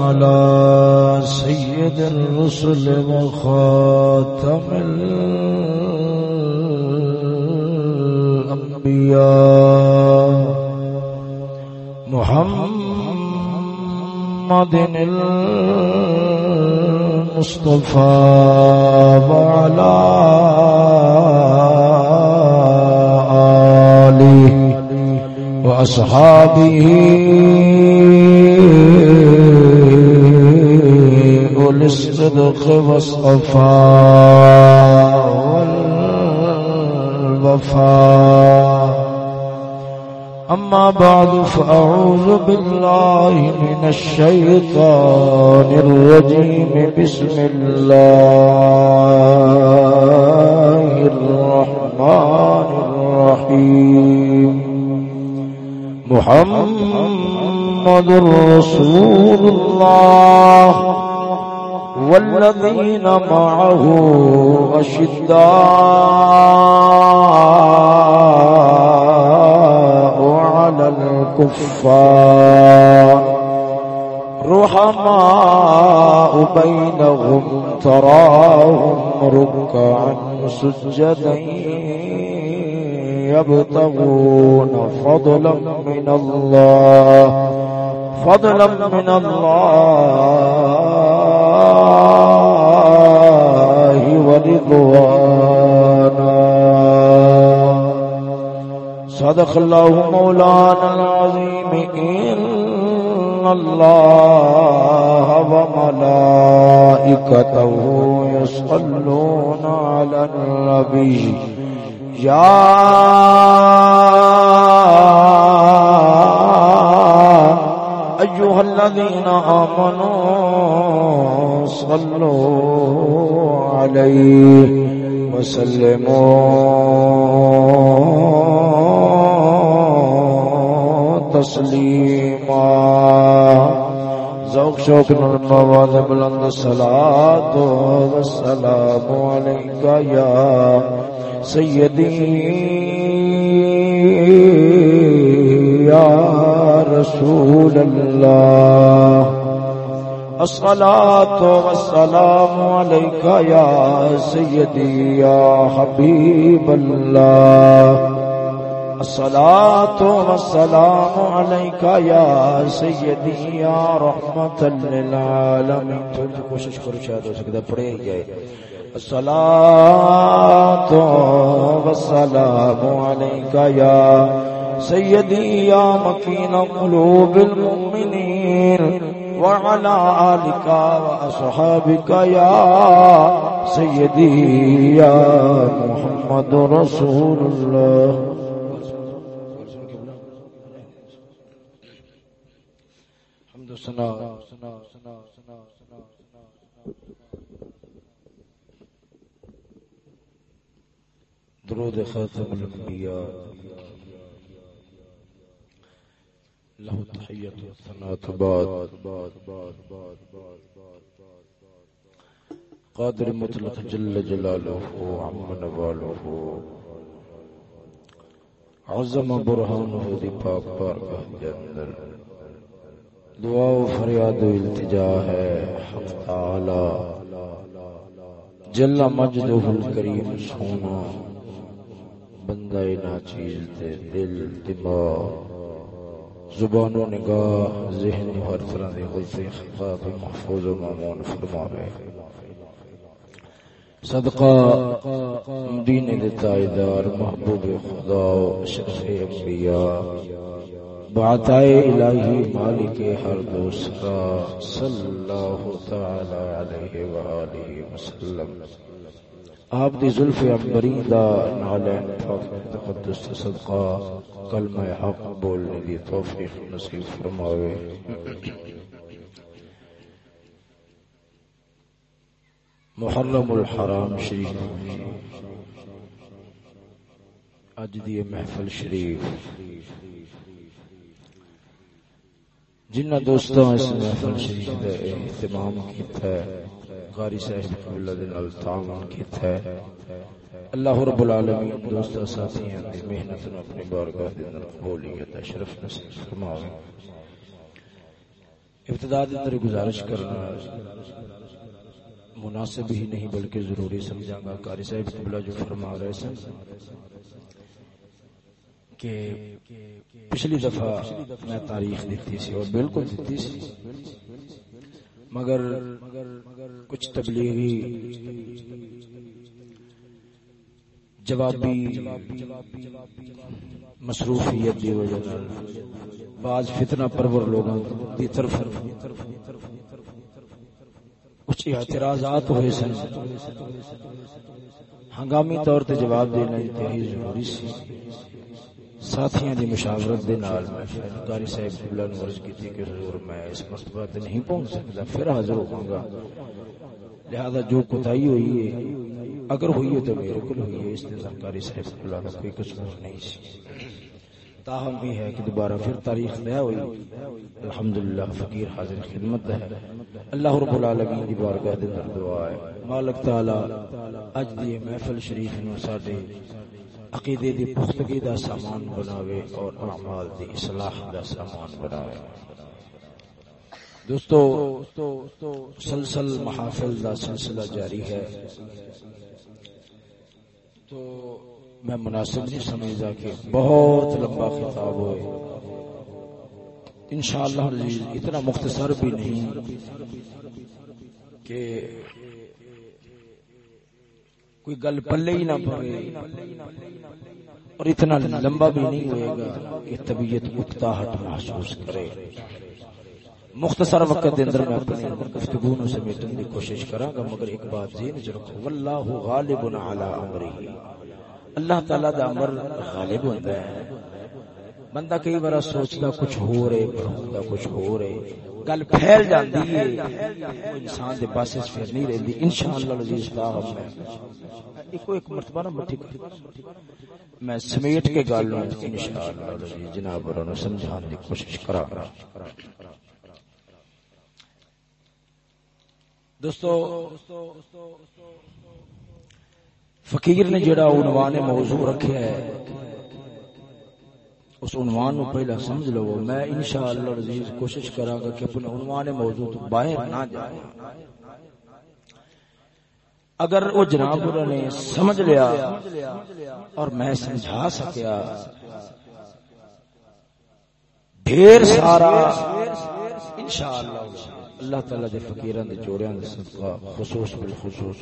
على سيد الرسل وخاتم الأنبياء محمد المصطفى وعلى آله وأصحابه الصدق والصفاء والوفاء أما بعد، فأعوذ بالله من الشيطان الرجيم. بسم الله الرحمن الرحيم. محمد رسول الله. والذين معه أشداء على الكفار. رحماء بينهم تراهم ركعا سجدا يبتغون فضلا من الله فضلا من الله ورضوانا. صدق الله مولانا العظيم. إن الله وملائكته يصلون على النبي. يا أيها الذين آمنوا صلوا عليه وسلموا تسليما ذوق شوق نرمى بلند الصلاة والسلام عليك يا سيدي يا رسول الله الصلاة والسلام عليك يا سيدي يا حبيب الله. الصلاة والسلام عليك يا سيدي يا رحمة للعالمين. تو کوشش کرو شاید ہو سکتا پڑے ہی جائے. الصلاة والسلام عليك يا سيدي يا مكين قلوب المؤمنين. وعلى آلك وأصحابك يا سيدي يا محمد رسول الله. حمد سنا درود خاتم الانبیاء. له تحية والثناء بعد۔ قادر مطلق جل جلاله عم نواله عظم برهانه دی پاک بارگاہ کے اندر۔ دعا و فریاد و التجا ہے، حق تعالی۔ جل مجدہ الکریم سونا۔ بندہ ناچیز دے دل، دماغ۔ زبان و نگاہ ذہن ہر طرح دے غلطی خطا بھی محفوظ و معمون فرماوے صدقہ دین دے تائیدار محبوب خدا و شرف انبیاء. بعطائے الہی مالک ہر دوسرا صلی اللہ تعالی علیہ وآلہ وسلم آپ دی ظلف عمبرین دا نالین پاک تقدس، صدقہ، کلمہ حق بولنے دی توفیق نصیب فرماوے۔ محرم الحرام شریف۔ اج دی محفل شریف۔ جنہ دوستوں اس محفل شریف دا اہتمام کیتا ہے قاری صاحب قبلہ دن التعاون کیتا ہے۔ اللہ رب العالمین دوست ساتھیاں دی محنت نو اپنی بارگاہ دے اندر قبولیت اشرف نصیب فرماوے۔ ابتدا دے اندر گزارش کرنا مناسب ہی نہیں بلکہ ضروری سمجھا گا۔ قاری صاحب قبلہ جو فرما رہے سن کہ پچھلی دفعہ میں تاریخ دیتی سی اور بالکل دیتی سی۔ مگر کچھ تبلیغی جوابی مصروفیت دی وجہ بعض فتنہ پرور لوگوں دی طرف کچھ اعتراضات ہوئے سن۔ ہنگامی طور تے جواب دینا انتہائی ضروری سی۔ ساتھیاں دی مشاورت دے نال میں قاری صاحب قبلہ نے عرض کی تھی کہ حضور میں اس مرتبہ تے نہیں پہنچ سکتا پھر حاضر ہوں گا لہذا جو کوتاہی ہوئی ہے، اگر ہوئی ہے تو میرے کو ہوئی ہے، اس نے قاری صاحب قبلہ کا کوئی قصور نہیں سی۔ تاہم بھی ہے کہ دوبارہ پھر تاریخ نیا ہوئی۔ الحمدللہ، فقیر حاضر خدمت ہے۔ اللہ رب العالمین دی بارگاہ دے اندر دعا ہے۔ مالک تعالی، اج دی محفل شریف نو ساڈے عقیدے دی پختگی دا سامان بناوے اور اعمال دی اصلاح دا سامان بناوے۔ دوستو، سلسل محافل دا سلسلہ جاری ہے۔ تو میں مناسب نہیں سمجھا کہ بہت لمبا خطاب ہوئے۔ انشاءاللہ عزیز، اتنا مختصر بھی نہیں کہ کوئی گل پلے ہی نہ پڑے اور اتنا لمبا بھی نہیں ہوئے گا کہ طبیعت اکتاہٹ محسوس کرے۔ مختصر وقت دے اندر میں اپنی گفتگو نو سمیٹن دی کوشش کراں گا مگر ایک بات ذہن وچ رکھو، واللہ غالب علی امرہ۔ اللہ تعالی دا امر غالب ہوندا ہے۔ بندہ کئی بار سوچدا کچھ ہو رہے پر ہوندا کچھ ہو رہے۔ گل پھیل جاندی ہے۔ انسان دے پاس پھر نہیں رہندی۔ انشاءاللہ العزیز خدا ہم ایک ایک مرتبہ نہ مٹھی میں سمیٹ کے گل نو انشاءاللہ العزیز جناب اور سمجھان دی کوشش کراں۔ گا دوستو، فقیر نے جڑا عنوان موضوع رکھا ہے اس عنوان نو پہلا سمجھ لو۔ میں انشاءاللہ عزیز کوشش کراں گا کہ اپنے عنوان موضوع تو باہر نہ جائے۔ اگر وہ جناب نے سمجھ لیا اور میں سمجھا سکیا۔ ڈھیر سارا انشاءاللہ۔ اللہ تعالی دے فقیراں دے جوڑیاں دے صدقہ، خصوص بالخصوص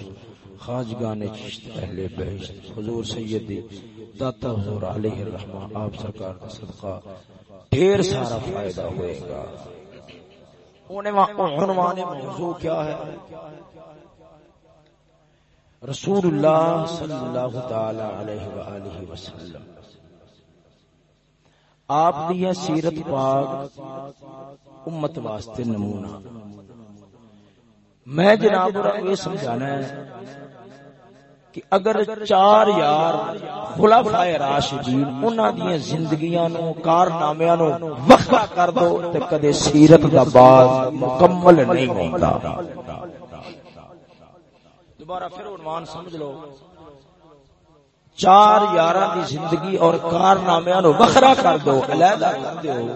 خاجگان چشت اہل بہشت حضور سیدی، داتا حضور علیہ الرحمہ آپ سرکار کا صدقہ، ڈھیر سارا فائدہ ہوئے گا۔ عنوان موضوع کیا ہے؟ رسول اللہ صلی اللہ تعالی علیہ وآلہ وسلم۔ آپ دی سیرت پاک۔ امت واسطے نمونہ۔ میں جناب یہ سمجھانا ہے کہ اگر چار یار خلفائے راشدین انہاں دی زندگیاں نو کارنامیاں نو وقفہ کر دو تے کدے سیرت دا باز مکمل نہیں ہوندا۔ دوبارہ پھر عنوان سمجھ لو۔ چار یاراں دی زندگی اور کارنامیاں نو وکھرا کر دو، علیحدہ کر دیو۔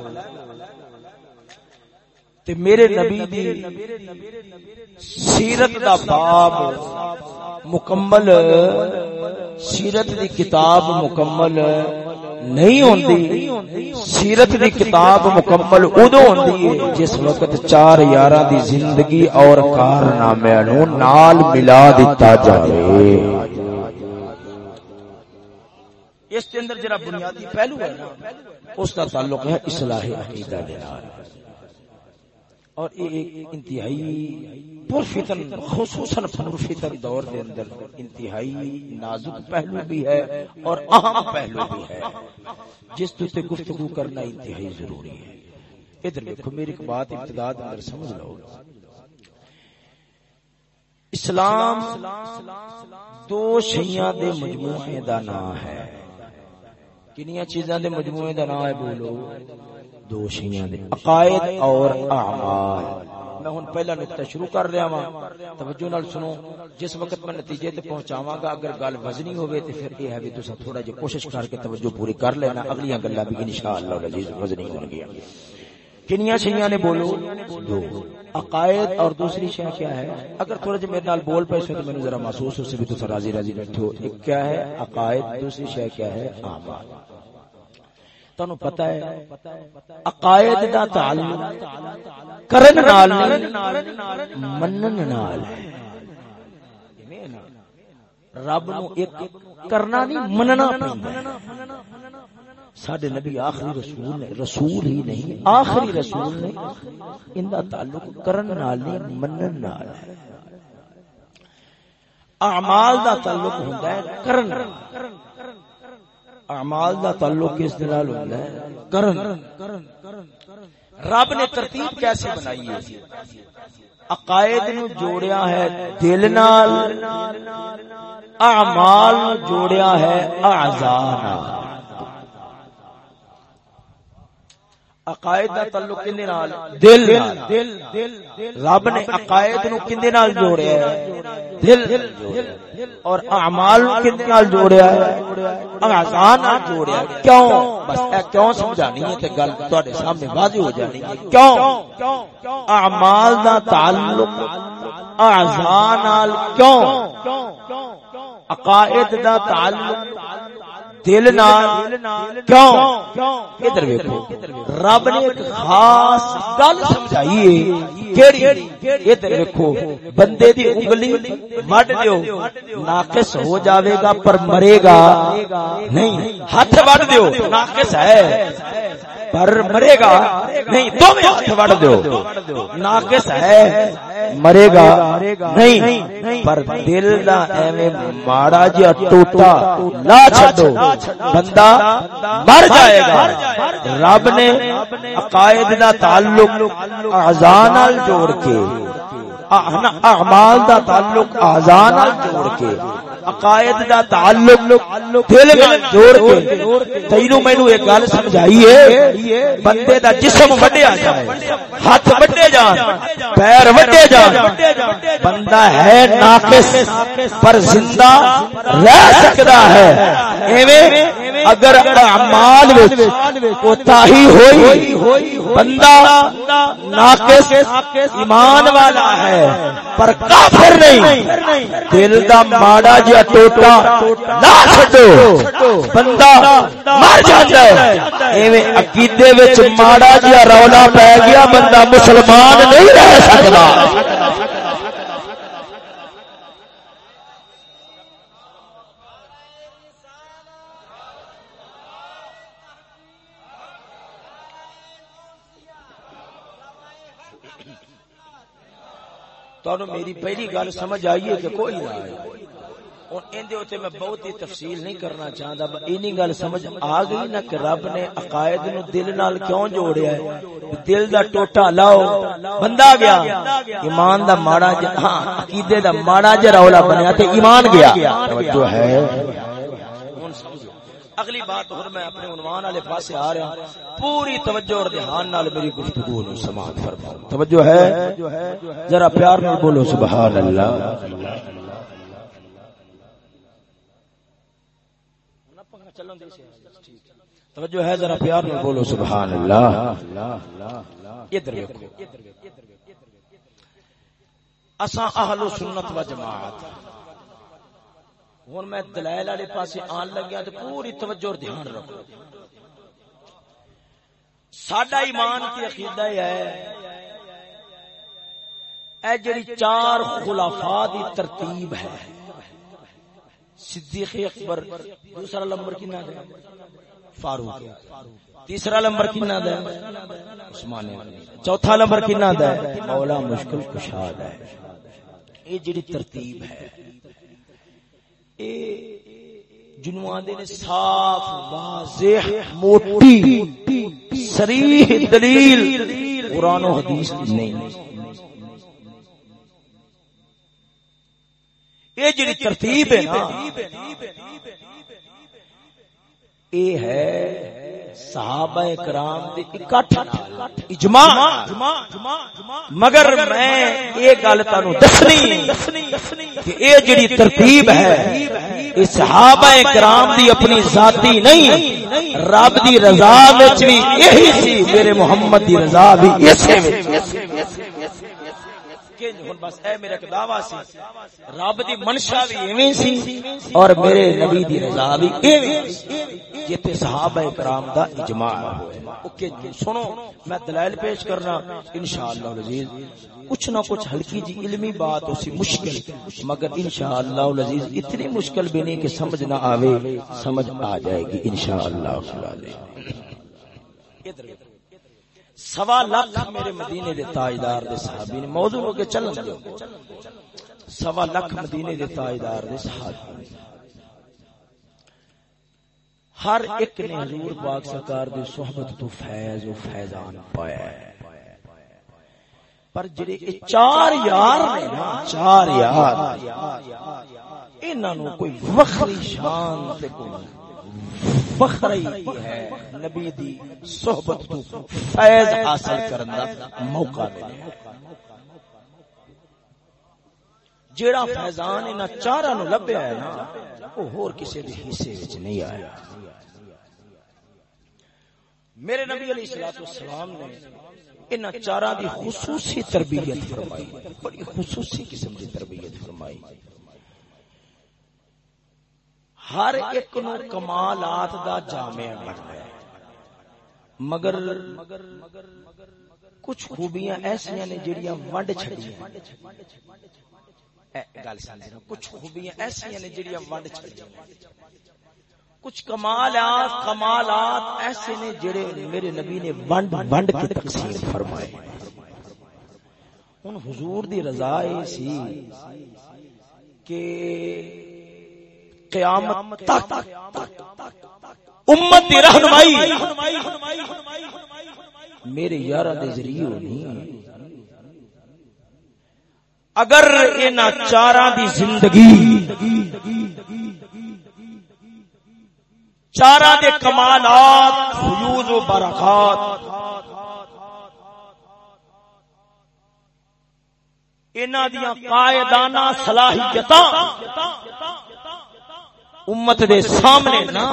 تے میرے نبی دی سیرت دا باب مکمل، سیرت دی کتاب مکمل نہیں ہوندی۔ سیرت دی کتاب مکمل ادو ہوندی ہے، جس وقت چار یاراں دی زندگی اور کارنامے نو نال ملا دتا جائے اس کے اندر جڑا بنیادی پہلو ہے نا، اس کا تعلق ہے اصلاح عقیدہ دے نال۔ اور ایک انتہائی پرفتن، خصوصاً پرفتن دور دے اندر انتہائی نازک پہلو بھی ہے اور اہم پہلو بھی ہے۔ جس تو تے گفتگو کرنا انتہائی ضروری ہے۔ ادھر دیکھو، میری ایک بات ابتدا اندر سمجھ لو۔ اسلام دو شیاں دے مجموعے دا نام ہے۔ کنیاں چیزاں دے مجموعے دا نام ہے بولو۔ دو شیاں دے، عقائد اور اعمال۔ میں ہن پہلا نقطہ شروع کر رہا ہاں توجہ نال سنو، جس وقت میں نتیجے تے پہنچاواں گا، اگر گل وزنی ہوے تے پھر یہ ہے کہ تساں تھوڑا جے کوشش کر کے توجہ پوری کر لینا، اگلیاں گلاں بھی انشاءاللہ العزیز وزنی ہون گیا کنیا شیاں نے بولو؟ دو۔ عقائد اور دوسری شے کیا ہے؟ اگر تھوڑا جی میرے نال بول پے تو میں ذرا محسوس ہو سے بھی تو راضی راضی بیٹھو۔ ایک کیا ہے؟ عقائد۔ دوسری شے کیا ہے؟ اعمال۔ تانوں پتہ ہے عقائد دا تعلق کرن نال نہیں منن نال ہے۔ رب نو ایک کرنا نہیں مننا پیندا سڈے نبی آخری رسول نے رسول ہی نہیں آخری رسول نے ان کا تعلق کرن نال نہیں منن نال ہے۔ اعمال دا تعلق ہوندا ہے کرن اعمال دا تعلق کس نال ہوندا ہے؟ کرن۔ رب نے ترتیب کیسے بنائی ہے؟ عقائد نو جوڑیا ہے دل نال، اعمال نو جوڑیا ہے اعضاء نال۔ عقائد دا تعلق کندے نال؟ دل رب نے عقائد نو کندے نال جوڑیا ہے۔ دل اور اعمال نو کندے نال جوڑیا ہے۔ اعضاء نال جوڑیا ہے۔ کیوں؟ بس اے کیوں سمجھانی ہے تے گل تواڈے سامنے واضح ہو جانی ہے۔ کیوں؟ اعمال دا تعلق اعضاء نال کیوں؟ عقائد دا تعلق دل کیوں؟ ادھر ویکھو؟ رب نے ایک خاص گل سمجھائی ہے ادھر ویکھو؟ بندے دی انگلی مڈ دیو ناقص ہو جاوے گا پر مرے گا۔ نہیں ہاتھ وڈ دیو ناقص ہے۔ پر مرے گا؟ نہیں تو میں ہاتھ وڑ دیو۔ ناقص ہے۔ مرے گا؟ نہیں۔ پر دل دا ایویں ماڑا جیا ٹوٹا لا چھڈو۔ بندہ مر جائے گا۔ رب نے عقائد دا تعلق اعضاء نال جوڑ کے۔ اعمال دا تعلق اعضاء نال جوڑ کے، عقائد دا تعلق دل نال جوڑ کے۔ تینو مینوں ایک گل سمجھائی ہے بندے دا جسم وڈیا جائے، ہاتھ وڈے جان، پیر وڈے جان۔ بندہ ہے ناقص، پر زندہ رہ سکتا ہے۔ ایویں اگر اعمال وچ کوتاہی ہوئی، بندہ ناقص ایمان والا ہے، پر کافر نہیں۔ دل دا ماڑا جی ٹوٹا نہ چھڈو۔ بندہ مر جاندا ہے۔ ایویں عقیدے وچ ماڑا جا رولا پے گیا، بندہ مسلمان نہیں رہ سکدا تو میری پہلی گل سمجھ آئی ہے کہ کوئی نہ آئے۔ میں بہت ہی تفصیل نہیں کرنا چاہتا اینی گل سمجھ آ گئی نا کہ رب نے عقائد نو دل نال کیوں جوڑیا ہے؟ دل دا ٹوٹا لاؤ، بندہ گیا، ایمان دا ماڑا ہاں عقیدے دا ماڑا جا رولا بنیا تے ایمان گیا۔ توجہ ہے۔ اگلی بات اور میں اپنے عنوان والے پاسے آ رہا ہوں۔ پوری توجہ اور دھیان نال میری گفتگو نو سماعت فرماؤ۔ توجہ ہے؟ ذرا پیار نال بولو سبحان اللہ توجہ ہے؟ ذرا پیار میں بولو سبحان اللہ ادھر دیکھو اساں اہل سنت و جماعت۔ ہن میں دلائل والے پاسے آن لگیا تے پوری توجہ اور دھیان رکھو۔ ساڈا ایمان کی عقیدہ ہے، اے جڑی چار خلافاء دی ترتیب ہے۔ صدیق اکبر، دوسرا نمبر کنا دے؟ فاروق۔ تیسرا نمبر کنا دے؟ عثمان چوتھا نمبر کنا دے؟ مولا مشکل کشاد ہے یہ جڑی ترتیب ہے۔ اے جنوں آندے نے صاف، واضح، موٹی، صریح دلیل قرآن و حدیث نہیں۔ یہ جڑی ترتیب ہے نا یہ ہے صحابہ کرام دی اکٹھ اجماع۔ مگر میں یہ گل تانوں دسنی کہ اے جڑی ترتیب ہے یہ صحابہ کرام دی اپنی ذاتی نہیں، رب دی رضا وچ بھی یہی سی، میرے محمد دی رضا بھی اسی وچ۔ بس اے میرا ایک دعویٰ سی۔ رب دی منشا بھی ایویں سی اور میرے نبی دی رضا بھی ایویں جتے صحابہ کرام دا اجماع اوکے سنو میں دلائل پیش کرنا انشاءاللہ العزیز۔ کچھ نہ کچھ ہلکی جی علمی بات اسی مشکل مگر انشاءاللہ العزیز اتنی مشکل بھی نہیں کہ سمجھ نہ آوے سمجھ آ جائے گی انشاءاللہ ادھر سوا لاکھ میرے مدینے دے تاجدار دے صحابی نے موضوع ہو کے چلن دیو۔ سوا لاکھ مدینے دے تاجدار دے صحابی ہر ایک نے حضور پاک سرکار دی صحبت تو فیض و فیضان پایا ہے۔ پر جڑے چار یار نے نا، چار یار، انہاں نو کوئی وکھری شان تے کوئی فخری ہے، نبی دی صحبت تو فیض حاصل کرنا موقع ملے۔ جیڑا فیضان انہاں چاراں نو لبیا ہے نا، او ہور کسے دے حصے وچ نہیں آیا۔ میرے نبی علیہ الصلوۃ والسلام نے ان چاراں دی خصوصی تربیت فرمائی، بڑی خصوصی قسم دی تربیت فرمائی۔ ہر ایک نو کمالات دا جامع بننا ہے۔ مگر کچھ خوبیاں ایسیاں نے جڑیاں ونڈ چھڑیاں گل سمجھنا کچھ خوبیاں ایسیاں نے جڑیاں ونڈ چھڑیاں کچھ کمالات کمالات ایسے نے جڑے میرے نبی نے ونڈ ونڈ کے تقسیم فرمائے۔ ان حضور دی رضا سی کہ قیامت تک امت دی رہنمائی میرے یار دے ذریعے نہیں اگر انہاں چاراں دی زندگی چارہ دے کمالات فیوز و برکات انہاں دیاں قائدانہ صلاحیتاں امت دے سامنے نہ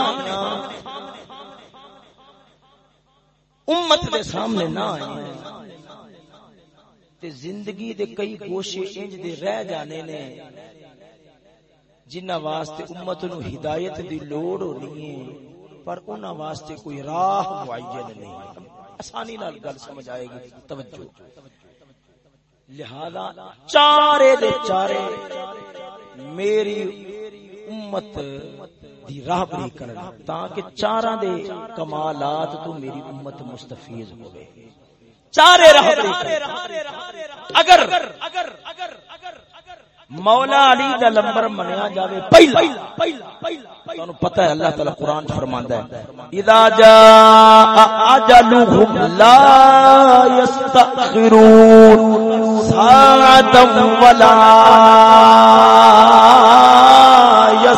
امت دے سامنے نہ تے زندگی دے کئی گوشے انج دے رہ جانے نے۔ جنہ واسطے امت نو ہدایت دی لوڑ ہونی ہے، پر انہاں واسطے کوئی راہ معین نہیں۔ آسانی نال گل سمجھ آئے گی۔ توجہ۔ لہذا چارے دے چارے، میری امت دی راہبری کرنا، تاکہ چاراں دے کمالات تو میری امت مستفیض ہوئے۔ چارے راہبری اگر اگر اگر مولا علی دا لمبر منیا جاوے پہلا، تانوں پتہ ہے اللہ تعالی قرآن فرماندا ہے۔ اذا جاء اجلهم لا يستأخرون ساعة ولا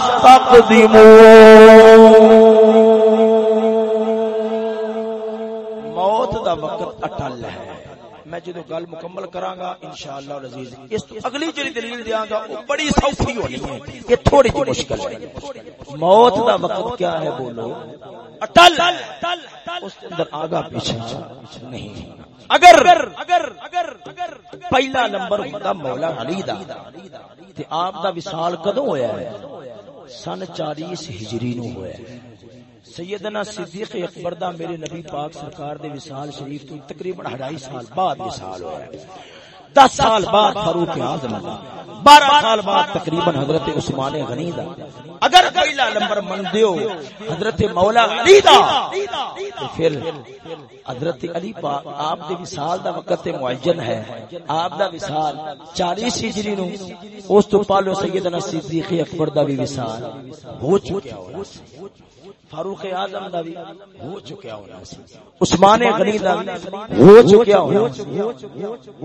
يستقدمون موت دا وقت اٹل ہے۔ میں جدو گل مکمل کراں گا انشاءاللہ العزیز اس تو اگلی جڑی دلیل دیاں گا، وہ بڑی سوکھی ہونی ہے۔ یہ تھوڑی سی مشکل ہے۔ موت دا وقت کیا ہے بولو؟ اٹل۔ اس کے اندر آگا پیچھے نہیں۔ اگر اگر اگر، پہلا نمبر ہوندا مولا علی دا، تے آپ دا وصال کدوں ہویا ہے؟ سن 40 ہجری نو ہویا سیدنا صدیق اکبر دا میرے نبی پاک سرکار دے وصال شریف تو تقریباً ڈھائی سال بعد وصال ہوا ہے دس سال بعد فاروق اعظم بارہ سال بعد تقریباً حضرت عثمان غنی دا۔ اگر پہلا نمبر من دیو حضرت مولا علی دا۔ پھر حضرت علی پاک آپ دے وصال دا وقت معین ہے۔ آپ دا وصال 40 ہجری نو۔ اس تو پہلو سیدنا صدیق اکبر دا بھی وصال ہو چکا ہوا فاروق اعظم دا بھی ہو چکیا ہونا سی۔ عثمان غنی دا بھی ہو چکیا ہونا سی۔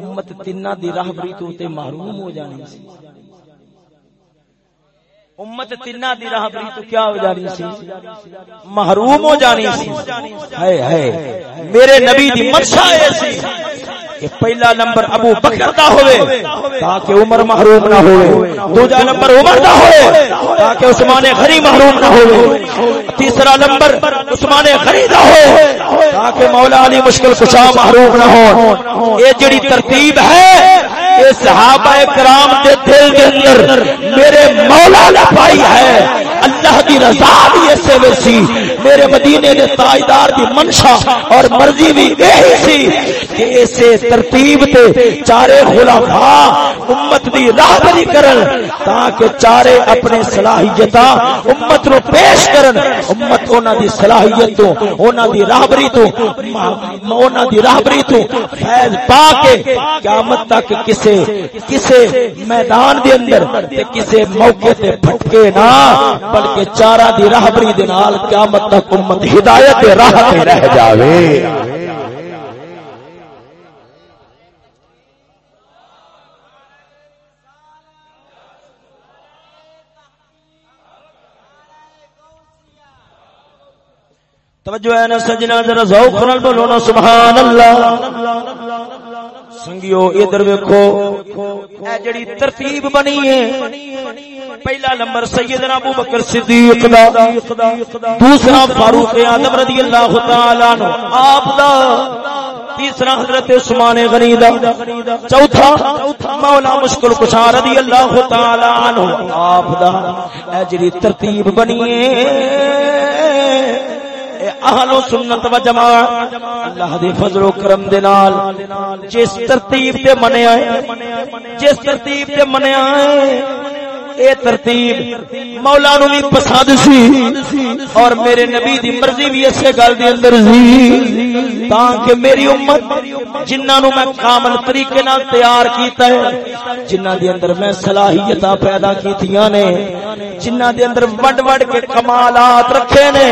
امت تینہ دی راہبری تو تے محروم ہو جانی سی۔ امت تینہ دی راہبری تو کیا ہو جانی سی؟ محروم ہو جانی سی۔ ہائے ہائے۔ میرے نبی دی منشا ایسی کہ پہلا نمبر ابو بکر دا ہوئے، تاکہ عمر محروم نہ ہوئے، دوجا نمبر عمر دا ہوئے، تاکہ عثمان غنی محروم نہ ہوئے، تیسرا نمبر عثمان غنی دا ہو تاکہ مولا علی مشکل کشا محروم نہ ہو۔ یہ جڑی ترتیب ہے، یہ صحابہ کرام دے دل کے اندر میرے مولا نے پائی ہے۔ اللہ دی رضا بھی اسے ایسے ویسی میرے مدینے دے تاجدار دی منشا اور مرضی بھی یہی سی کہ اسے ترتیب تے چارے خلافاء امت دی راہبری کرن تاکہ چارے اپنے صلاحیتاں امت نو پیش کرن۔ امت انہاں دی صلاحیت تو، انہاں دی راہبری تو انہاں دی راہبری تو فیض پا کے قیامت تک کسے کسے میدان دے اندر تے کسے موقع تے پھٹکے نہ، بلکہ کہ چارہ دی راہبری دے نال قیامت تک امت ہدایت راہ تے رہ جاوے۔ توجہ ہے نا سجنا ذرا ذوق نال بولو نا، سبحان اللہ۔ سنگیو، ادھر ویکھو۔ اے جڑی ترتیب بنی ہے، پہلا نمبر سیدنا ابو بکر صدیق دا، دوسرا فاروق اعظم رضی اللہ تعالی عنہ، آپ دا، تیسرا حضرت عثمان غنی دا، چوتھا مولا مشکل کشا رضی اللہ تعالی عنہ، آپ دا۔ اے جڑی ترتیب بنی ہے اہل و سنت و جماعت، اللہ دے فضل و کرم دے نال جس ترتیب تے منیا ہے، جس ترتیب تے منیا ہے، اے ترتیب مولا نو بھی پسند سی اور میرے نبی دی مرضی بھی اسے گل دے اندر سی تاکہ میری امت، جنہاں نو میں کامل طریقے نال تیار کیتا ہے، جنہاں دے اندر میں صلاحیتاں پیدا کیتیاں نے، جنہاں دے اندر وڈ وڈ کے کمالات رکھے نے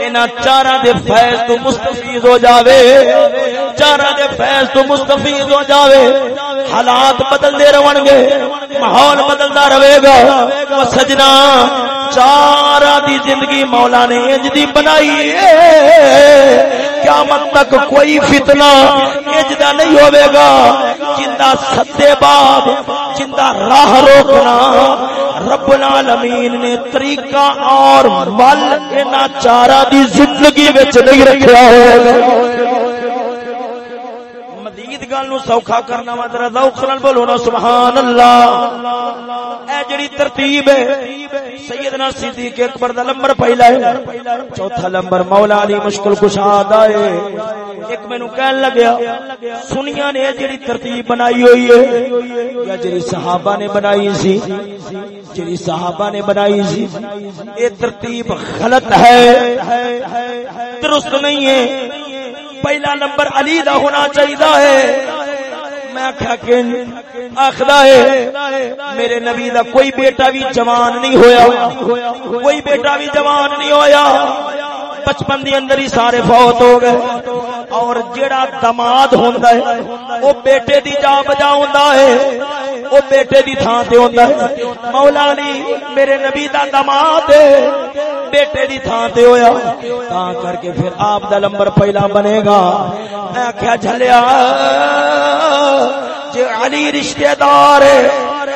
انہاں چاراں دے فیض تو مستفید ہو جاوے۔ چاراں دے فیض تو مستفید ہو جاوے۔ حالات بدلدے رہن گے، ماحول بدلدا رہے گا۔ او سجنا چارا دی زندگی مولا نے انج دی بنائی ہے۔ قیامت تک کوئی فتنہ انج دا نہیں ہوے گا۔ جندا ستے باب جندا راہ روکنا رب العالمین نے طریقہ اور مل انہاں چارا دی زندگی وچ نہیں رکھیا ہوئے۔ گل نو سوکھا کرنا وا، ذرا ذوق نال بولو نا سبحان اللہ اے جڑی ترتیب ہے، سیدنا صدیق اکبر دا نمبر پہلا ہے۔ چوتھا نمبر مولا علی مشکل کشا دا ہے۔ ایک مینوں کہن لگیا، سنیا نے جڑی ترتیب بنائی ہوئی ہے، یا جڑی صحابہ نے بنائی سی۔ جڑی صحابہ نے بنائی سی، اے ترتیب غلط ہے۔ درست نہیں ہے۔ پہلا نمبر علی دا ہونا چاہیے میں آخر ہے، میرے نبی دا کوئی بیٹا بھی جوان نہیں ہویا۔ کوئی بیٹا بھی جوان نہیں ہویا۔ بچپن دی اندر ہی سارے فوت ہو گئے۔ اور جڑا دماد ہوندا ہے او بیٹے دی جا بجا ہوندا ہے۔ او بیٹے دی تھان تے ہوندا ہے۔ مولا علی میرے نبی دا دماد بیٹے دی تھان تے ہویا۔ تاں کر کے پھر آپ دا نمبر پہلا بنے گا۔ میں کیا جھلیا، جے علی رشتہ دار ہے،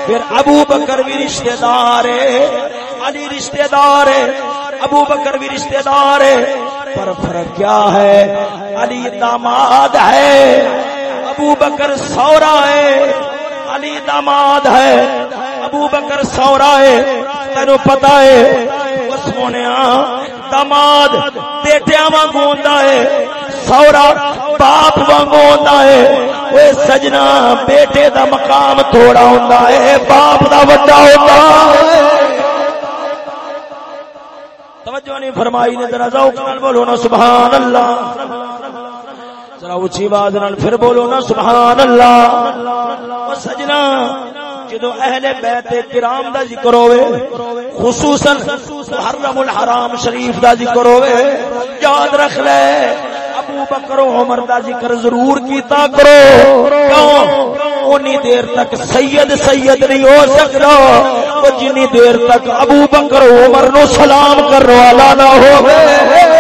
پھر ابو بکر بھی رشتہ دار ہے۔ علی رشتہ دار ہے، ابو بکر بھی رشتہ دار ہے۔ پر فرق کیا ہے؟ علی داماد ہے، ابو بکر سورا ہے۔ علی داماد ہے، ابو بکر سورا ہے، تینو پتا ہے سونے داماد بیٹیا واگ ہے سورا باپ واگ ہے وہ سجنا بیٹے دا مقام تھوڑا ہوں ہے باپ دا وڈا ہوتا ہے۔ توجہ نہیں فرمائی نے، ذرا ذوق نال بولو نا، سبحان اللہ۔ ذرا اونچی آواز نال پھر بولو نا، سبحان اللہ۔ او سجنا، جدو اہل بیت کرام دا ذکر ہوئے، خصوصا محرم الحرام شریف دا ذکر ہوئے، یاد رکھ لے، ابو بکر و عمر دا ذکر ضرور کیتا کرو۔ کیوں؟ اونی دیر تک سید سید نہیں ہو سکتا وہ جنی دیر تک ابو بکر و عمر نو سلام کرنے والا نہ ہو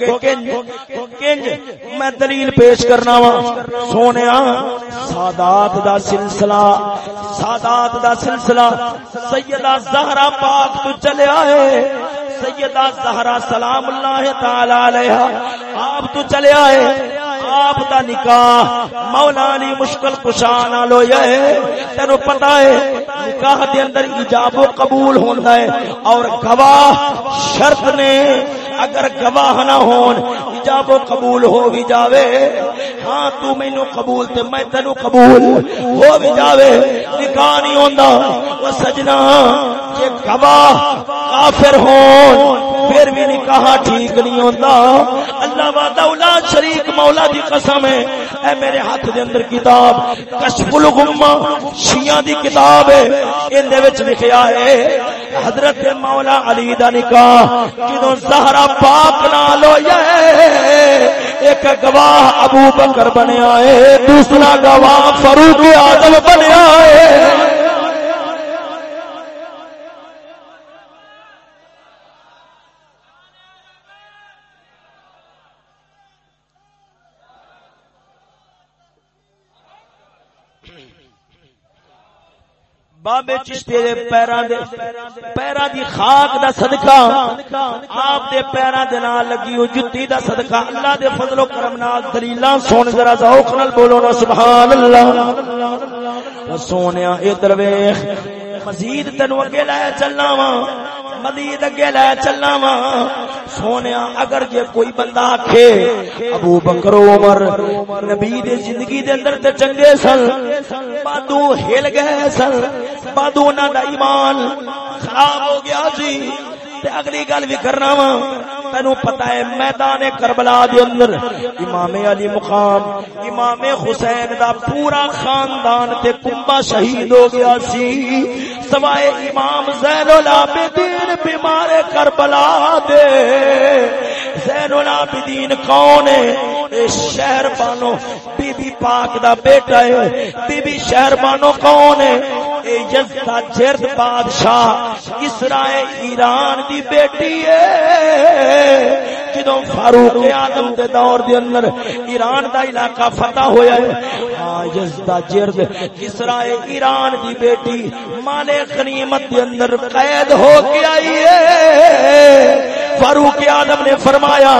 گے کنج کنج میں دلیل پیش کرنا وا۔ سونے سادات دا سلسلہ، سادات دا سلسلہ۔ سیدہ زہرا پاک تو چلیا ہے سیدہ زہرا سلام اللہ تعالی علیہ، آپ تو چلیا ہے آپ دا نکاح مولا علی مشکل کشا نال ہویا ہے۔ تینو پتہ ہے، نکاح دے اندر ایجاب و قبول ہوندا ہے۔ اور گواہ شرط نے اگر گواہ نہ ہون، ایجاب و قبول ہو بھی جاوے۔ ہاں تو مینو قبول تے میں تینو قبول ہو بھی جاوے۔ نکاح نہیں ہوندا۔ او سجنا یہ گواہ کافر ہون، پھر بھی نکاح ٹھیک نہیں ہوتا اللہ وعدہ اولاد شریک مولا دی قسم ہے۔ اے میرے ہاتھ دے اندر کتاب کشف الغمہ، شیعہ دی کتاب ہے۔ ان دے وچ لکھیا ہے، حضرت مولا علی دا نکاح، جدوں زہرا پاک نال ہویا ہے، ایک گواہ ابو بکر بنیا ہے، دوسرا گواہ فاروق اعظم بنیا ہے۔ بابے چشتے دے پیراں دے پیراں دی خاک دا صدقہ آپ دے پیراں دے نال لگی او جُتی دا صدقہ اللہ دے فضل و کرم نال دلیلاں سن ذرا ذوق نال بولو نا سبحان اللہ سونیا اے درویش مزید تینو اگے لے چلنا وا۔ مزید اگے لے چلنا وا۔ سونے اگر جے کوئی بندہ آکھے، ابو بکر عمر نبی دے زندگی دے اندر تے چنگے سن، بادو ہل گئے سن، بادو نہ دا ایمان خراب ہو گیا سی۔ تے اگلی گل بھی کرنا وا تینو پتا ہے میدان کربلا دے اندر امام علی مقام، امام حسین دا پورا خاندان تے کمبا شہید ہو گیا سی۔ سوائے امام زین العابدین بیمار کربلا دے۔ زین العابدین کون ہے؟ اے شہر بانو بی بی پاک دا بیٹا ہے۔ بی بی شہر بانو کون ہے؟ اے یزدہ جرد بادشاہ اسرائیل ایران دی بیٹی ہے۔ جدو فاروق آدم دے دور دے اندر ایران دا علاقہ فتح ہویا ہے ہاں یزدہ جرد اسرائیل ایران دی بیٹی مال غنیمت دے اندر قید ہو کے آئی ہے۔ فاروق آدم نے فرمایا،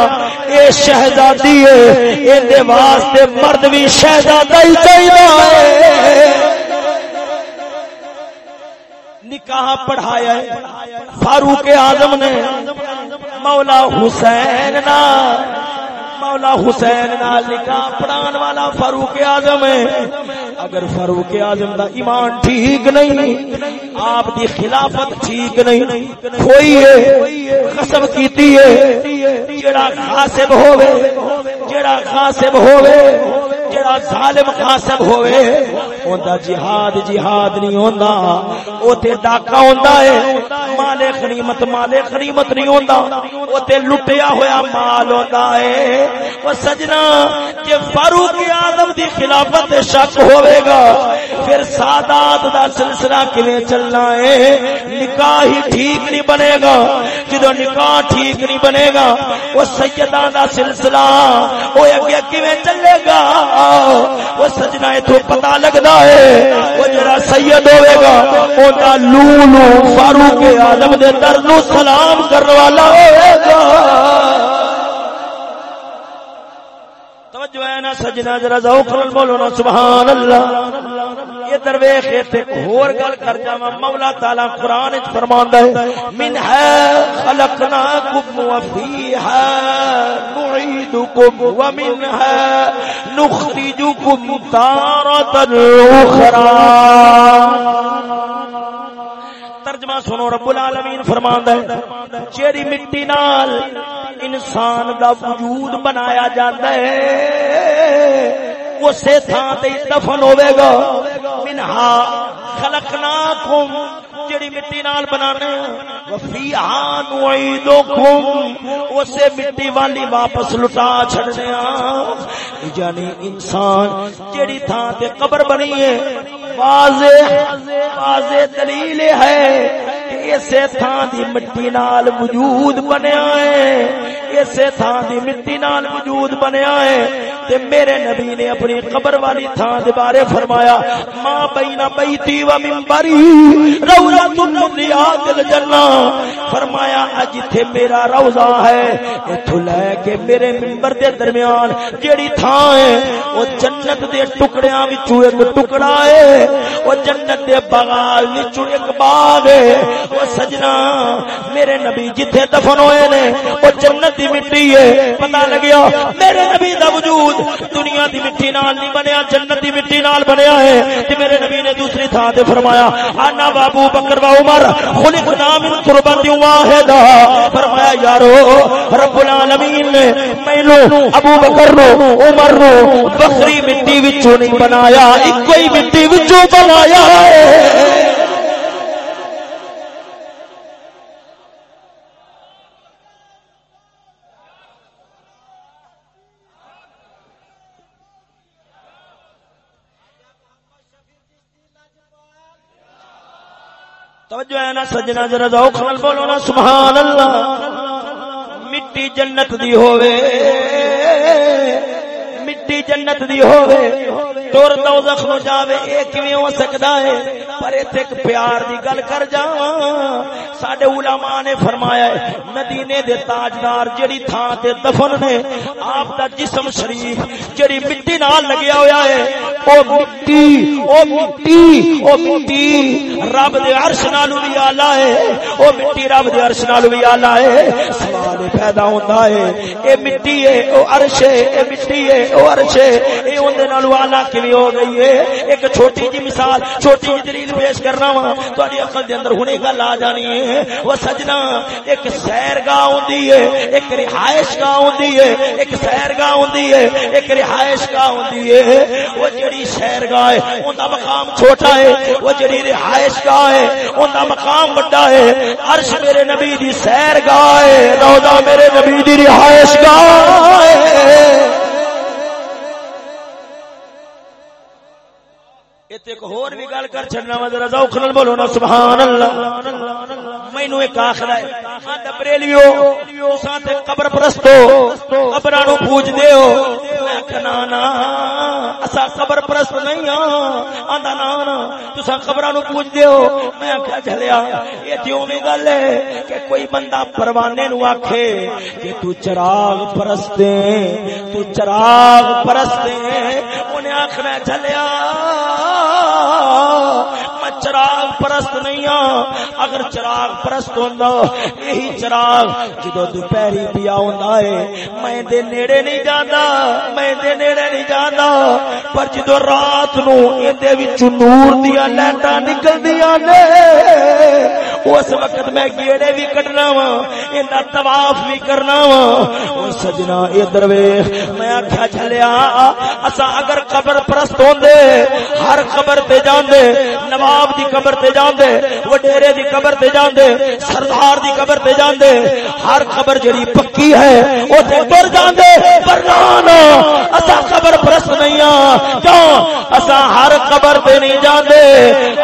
اے شہزادی ہے اے دے واسطے مرد بھی شہزادہ ہی چاہیے۔ نکاح پڑھایا ہے۔ فاروق اعظم نے مولا حسین نا مولا حسین نال نکاح پڑھان والا فاروق اعظم ہے۔ اگر فاروق اعظم دا ایمان ٹھیک نہیں، آپ دی خلافت ٹھیک نہیں کوئی ہے قسم کیتی ہے۔ جڑا خاصب ہوے جڑا خاصب ہوے جڑا ظالم قاسم ہوئے، اوندا جہاد جہاد نہیں ہوندا۔ او تے ڈاکا ہوندا ہے، مال غنیمت مال غنیمت نہیں ہوندا۔ او تے لٹیا ہویا مال ہوندا ہے۔ او سجنا، کہ فاروق اعظم دی خلافت شک ہوے گا۔ پھر سادات دا سلسلہ کیویں چلنا ہے؟ نکاح ہی ٹھیک نہیں بنے گا۔ جدوں نکاح ٹھیک نہیں بنے گا، او سیداں دا سلسلہ، او اگے کیویں چلے گا؟ وہ سجنا اتو پتا لگتا ہے، وہ جڑا سید ہوئے گا لو لولو فاروق آدم دے درد سلام کرنے والا ہوئے گا۔ توجہ ہے نا سجنا، ذرا ذوق نال بولو نا سبحان اللہ یہ درویش تے ہور گل کر جاواں مولا تعالی قران وچ فرماندا ہے من ہے خلقناکم و فیھا نعیدکم و منها نخرجکم تارۃ اخرى ترجمہ سنو، رب العالمین فرماندا ہے، چیری مٹی نال انسان دا وجود بنایا جاتا ہے، اسی تھان تے دفن ہوے گا، منہا خلقناکم جڑی مٹی نال بنانے وفیہا نعیدکم اسے مٹی والی واپس لٹا چھڑنے یعنی انسان جڑی تھان تے قبر بنی ہے، واضح واضح دلیل ہے۔ اسے تھان دی مٹی نال وجود بنیا ہے۔ اسے تھان دی مٹی نال وجود بنیا ہے۔ تے میرے نبی نے اپنی قبر والی تھان دے بارے فرمایا ماں بین بیتی و منبری روضۃ من ریاض الجنہ۔ فرمایا، اج تھے میرا روضہ ہے۔ ایتھوں لے کے میرے منبر دے درمیان جیڑی تھان ہے، او جنت دے ٹکڑیاں وچوں ایک ٹکڑا ہے۔ او جنت دے باغ وچوں ایک باغ ہے۔ او سجنا میرے نبی جتھے دفن ہوئے نے او جنت دی مٹی ہے۔ پتہ لگیا، میرے نبی دا وجود دنیا دی مٹی نال نہیں بنیا، جنت دی مٹی نال بنیا ہے۔ تے میرے نبی نے دوسری تھا تے فرمایا انا ابو بکر و عمر خلقنا من تربت واحدہ۔ فرمایا، یارو، رب العالمین نے مینوں، ابو بکر نو عمر نو بخری مٹی وچوں نہیں بنایا ایک ہی مٹی وچوں بنایا ہے۔ توجہ ہے نا، سجنا ذرا ذوق نال بولو نا، سبحان اللہ۔ مٹی جنت دی ہووے۔ جنت دی ہووے تور دوزخ نو جاوے، اے کیویں ہو سکدا ہے؟ پر ایتھے ایک پیار دی گل کر جاواں۔ ساڈے علماء نے فرمایا ہے، مدینے دے تاجدار جڑی تھاں تے دفن نے، آپ دا جسم شریف جڑی مٹی نال لگیا ہویا ہے، او مٹی او مٹی او مٹی۔ رب دے عرش نالوں بھی اعلی ہے، او مٹی رب دے عرش نالوں بھی اعلی ہے۔ سوال پیدا ہوندا ہے، اے مٹی ہے، او عرش ہے، اے مٹی ہے، او عرش ہے۔ اے اون دے نالوں اعلی کیویں ہو گئی ہے؟ ایک چھوٹی جی مثال، چھوٹی جی دلیل پیش کرنا وا۔ تہاڈی عقل دے اندر ہنے گل آ جانی ہے۔ وہ سجنا، ایک سیر گاہ ہوندی ہے، ایک رہائش گاہ ہوندی ہے، ایک سیر گاہ ہوندی ہے، ایک رہائش گاہ ہوندی ہے۔ وہ جڑی سیر گاہ ہے، اوندا مقام چھوٹا ہے۔ وہ جڑی رہائش گاہ ہے، اوندا مقام بڑا ہے۔ عرش میرے نبی دی سیر گاہ ہے، روضہ میرے نبی دی رہائش گاہ ہے۔ ایک ہور بھی گل کر چھڑنا وا ذرا ذوق نال بولو نا، سبحان اللہ۔ مینوں ایک آخر ہے۔ ہاں دبریلیو تساں قبر پرستو قبراں نو پوج دیو میں کہنا نا اسا قبر پرست نہیں ہاں۔ آندا، نا نا، تساں قبراں نو پوج دیو میں کہیا چلیا اے تیوں وی گل ہے کہ کوئی بندہ پروانے نو آکھے کہ تو چراغ پرست تو چراغ پرست اونے آکھنا چلیا چراغ پرست نہیں ہاں۔ اگر چراغ پرست ہوندا، یہی چراغ جدو دوپہری پیا ہوندا ہے۔ میں دے نیڑے نہیں جاندا، میں دے نیڑے نہیں جاندا۔ پر جدو رات نو ایندے وچ نور دیا لائٹاں نکلدیاں نے، اس وقت میں گیڑے بھی کٹنا وا ایندا طواف بھی کرنا وا او سجنا ادھر ویکھ میں آکھیا چلیا اسا اگر قبر پرست ہوندے، ہر قبر تے جاندے نواب دی قبر تے جاندے، وڈیرے دی قبر تے جاندے، سردار دی قبر تے جاندے، ہر قبر جڑی پکی ہے، اوتھے ٹر جاندے، پر نا اسا قبر پرست نہیں ہاں۔ کیوں؟ اسا ہر قبر تے نہیں جاندے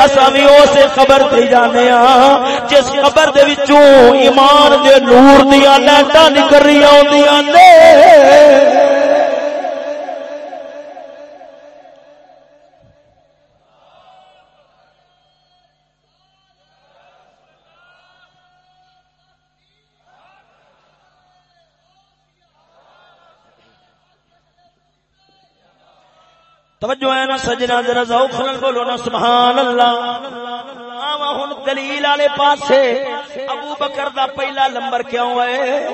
اسا بھی اسے قبر تے جانے ہاں۔ جس قبر دے وچوں ایمان دے نور دیاں لائٹاں نکل رہی ہوندیاں نے۔ توجہ ہے نا سجنا، ذرا ذوق نال بولو نا سبحان اللہ آوا ہن دلیل والے پاسے ابو بکر دا پہلا نمبر کیوں ہے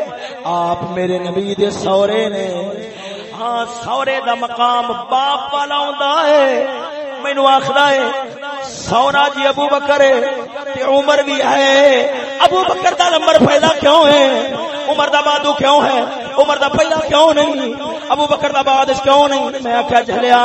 آپ میرے نبی دے سورے نے۔ ہاں سورے دا مقام باپ والا ہوندا ہے۔ مینوں آکھدا ہے سورا جی ابو بکر ہے، تے عمر بھی ہے۔ ابو بکر دا نمبر پہلا کیوں ہے؟ عمر دا بادو کیوں ہے؟ عمر دا پہلا کیوں نہیں؟ ابو بکر دا بعد کیوں نہیں؟ میں آخیا جلیا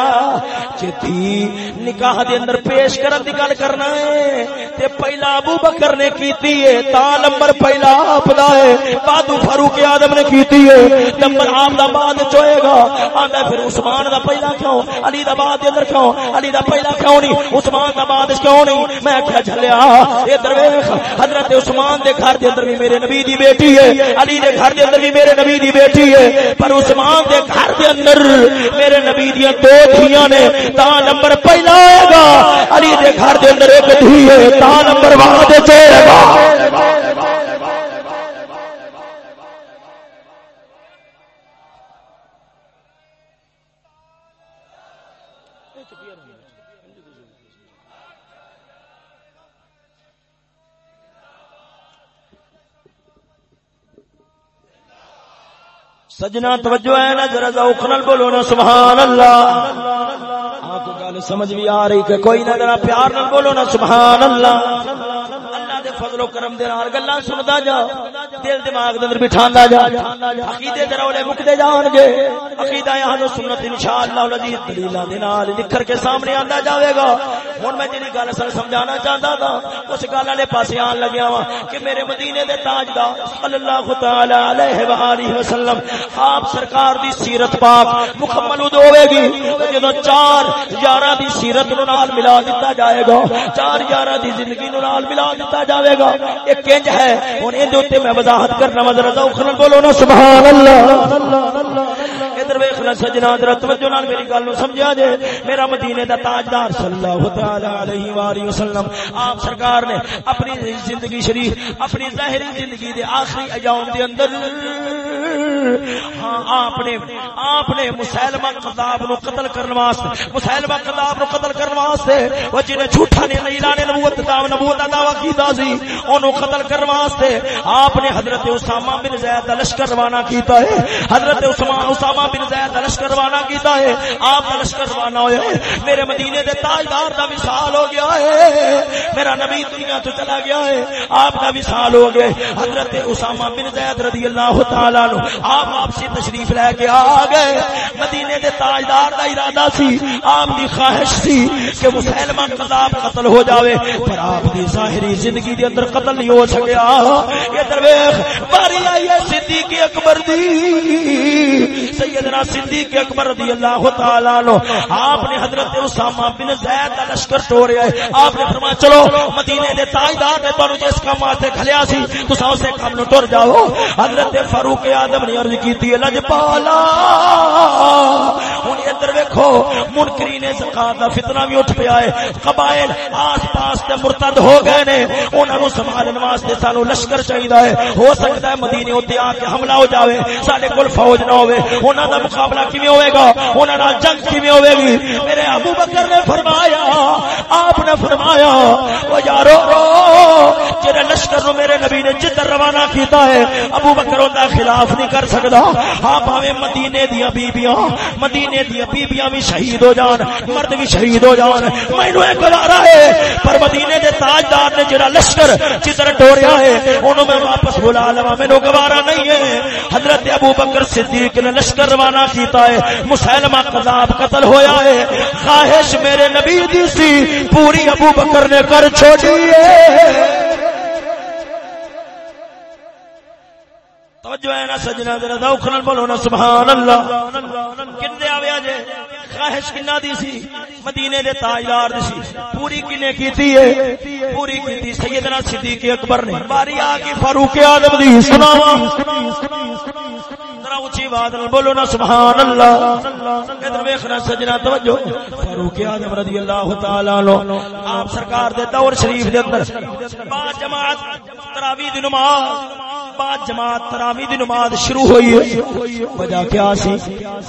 جی نکاح دے اندر پیش کرن دی گل کرنا ہے، تے پہلا ابو بکر نے کیتی ہے، تا نمبر پہلا آپ دا ہے بعد فاروق اعظم نے کیتی ہے، نمبر آپ دا بعد چوئے گا۔ آندا پھر عثمان دا پہلا کیوں؟ علی دا بعد دے اندر کیوں؟ علی دا پہلا کیوں نہیں؟ عثمان دا بعد کیوں نہیں؟ میں آخیا جلیا اے درویش، حضرت عثمان دے گھر دے اندر بھی میرے نبی دی بیٹی ہے، علی دے گھر دے اندر بھی میرے نبی دی بیٹی ہے، پر عثمان دے گھر دے اندر میرے نبی دی دو دھیاں نے، تا نمبر پہلا آئے گا، علی دے گھر دے اندر ایک دھی ہے، تا نمبر وہاں دے ہوئے گا۔ سجنا توجہ ہے نا ذرا ذوق نال بولو نا سبحان اللہ ہاں کو گل سمجھ بھی آ رہی کہ کوئی نہ ذرا پیار نال بولو نا سبحان اللہ دے فضل و کرم دے نال گلاں سندا جا۔ دل دماغ دے اندر بٹھاندا جا۔ عقیدے دے رولے مکدے جان گے عقیدہ اہل سنت انشاءاللہ العزیز دلیلاں دے نال نکھر کے سامنے آندا جاوے گا۔ ہن میں جڑی گل اصل سمجھانا چاہندا تھا اس گل والے پاسے آن لگیا وا کہ میرے مدینے دے تاجدار صلی اللہ تعالی علیہ والہ وسلم آپ سرکار دی سیرت پاک مکمل ہوے گی۔ جدوں چار یاراں دی سیرت نو نال ملا دتا جائے گا، چار یاراں دی زندگی نو نال ملا دتا جاوے گا۔ ایک کنج ہے، ہن این دے اوتے میں وضاحت کرنا مدرسہ بولو نا سبحان اللہ۔ ادھر ویکھنا سجنا ذرا توجہ نال میری گل نو سمجھا جے میرا مدینے دا تاجدار صلی اللہ تعالی علیہ والہ وسلم آپ سرکار نے اپنی زندگی شریف، اپنی ظاہری زندگی دے آخری ایام دے اندر ہاں آپ نے آپ نے مسلمہ قذاب نو قتل کرنے واسطے، مسلمہ قذاب نو قتل کرنے واسطے وہ جنہیں جھوٹا نے نہیں لانے نبوت دا نبوت دا دعویٰ کیتا سی، اونوں قتل کرنے واسطے آپ نے حضرت اسامہ بن زید دا لشکر روانہ کیتا ہے۔ حضرت اسامہ اسامہ بن زید دا لشکر روانہ کیتا ہے۔ آپ دا لشکر روانہ ہویا ہے میرے مدینے دے تاجدار دا وصال ہو گیا ہے۔ میرا نبی دنیا تو چلا گیا ہے۔ آپ کا وصال ہو گیا حضرت اسامہ بن زید رضی اللہ تعالی عنہ، آپ واپسی تشریف لے کے آ گئے۔ مدینے دے تاجدار دا ارادہ سی، آپ دی خواہش سی کہ مسلمان قذاب قتل ہو جاوے۔ پر آپ دی ظاہری زندگی دے اندر قتل نہیں ہو سکیا۔ یہ درویش، باری آئی ہے صدیق اکبر دی۔ سیدنا صدیق صدیق اکبر رضی اللہ تعالی عنہ، آپ نے حضرت اسامہ بن زید دا لشکر ٹوریا ہے۔ آپ نے فرمایا، چلو، مدینے دے تاجدار نے تانوں جس کام واسطے کھلیا سی، تساں اسے کام نو ٹر جاؤ۔ حضرت فاروق اعظم نے عرض کیتی ہے لجپالا ہن ادھر ویکھو، منکرین زکات دا فتنہ بھی اٹھ پیا ہے۔ قبائل آس پاس تے مرتد ہو گئے نے، انہاں نو سنبھالن واسطے سانو لشکر چاہیدا ہے۔ ہو سکتا ہے مدینے اوتے آ کے حملہ ہو جاوے، ساڈے کول فوج نہ ہوے انہاں دا مقابلہ مقابلہ کیویں ہوے گا؟ انہاں نال جنگ کیویں ہوے گی؟ میرے ابو بکر نے فرمایا، آپ نے فرمایا او یارو، جڑے لشکر نو میرے نبی نے جدھر روانہ کیتا ہے، ابو بکر اوندا خلاف نہیں کر سکدا۔ ہاں بھاویں مدینے دیاں بیبییاں مدینے دیاں بیبییاں بھی شہید ہو جان، مرد بھی شہید ہو جان۔ مینوں ایک گوارا ہے، پر مدینے دے تاجدار نے جڑا لشکر جدھر ٹوریا ہے، اونوں میں واپس بلا لواں۔ مینوں گوارا نہیں ہے۔ حضرت ابو بکر صدیق نے لشکر روانہ کیتا ہے۔ مسلمہ قذاب قتل ہویا ہے۔ خواہش میرے نبی دی سی۔ پوری ابو بکر نے کر چھوڑی ہے۔ توجہ ہے نا سجنا ذرا ذوق نال بولو نا سبحان اللہ کنے آویا جے؟ خواہش کنا دی سی؟ مدینے دے تاجدار دی سی۔ پوری کنے کیتی ہے؟ پوری کیتی۔ سیدنا صدیق اکبر نے۔ باری آ کے فاروق اعظم دی سناواں۔ ذرا اونچی آواز نال بولو نا، سبحان اللہ۔ ادھر ویکھنا سجنا، توجہ۔ فاروق اعظم رضی اللہ تعالی عنہ، آپ سرکار دے دور شریف دے اندر با جماعت تراویح دی نماز، بعد جماعت تراوی دی نماز شروع ہوئی ہے۔ وجہ کیا سی؟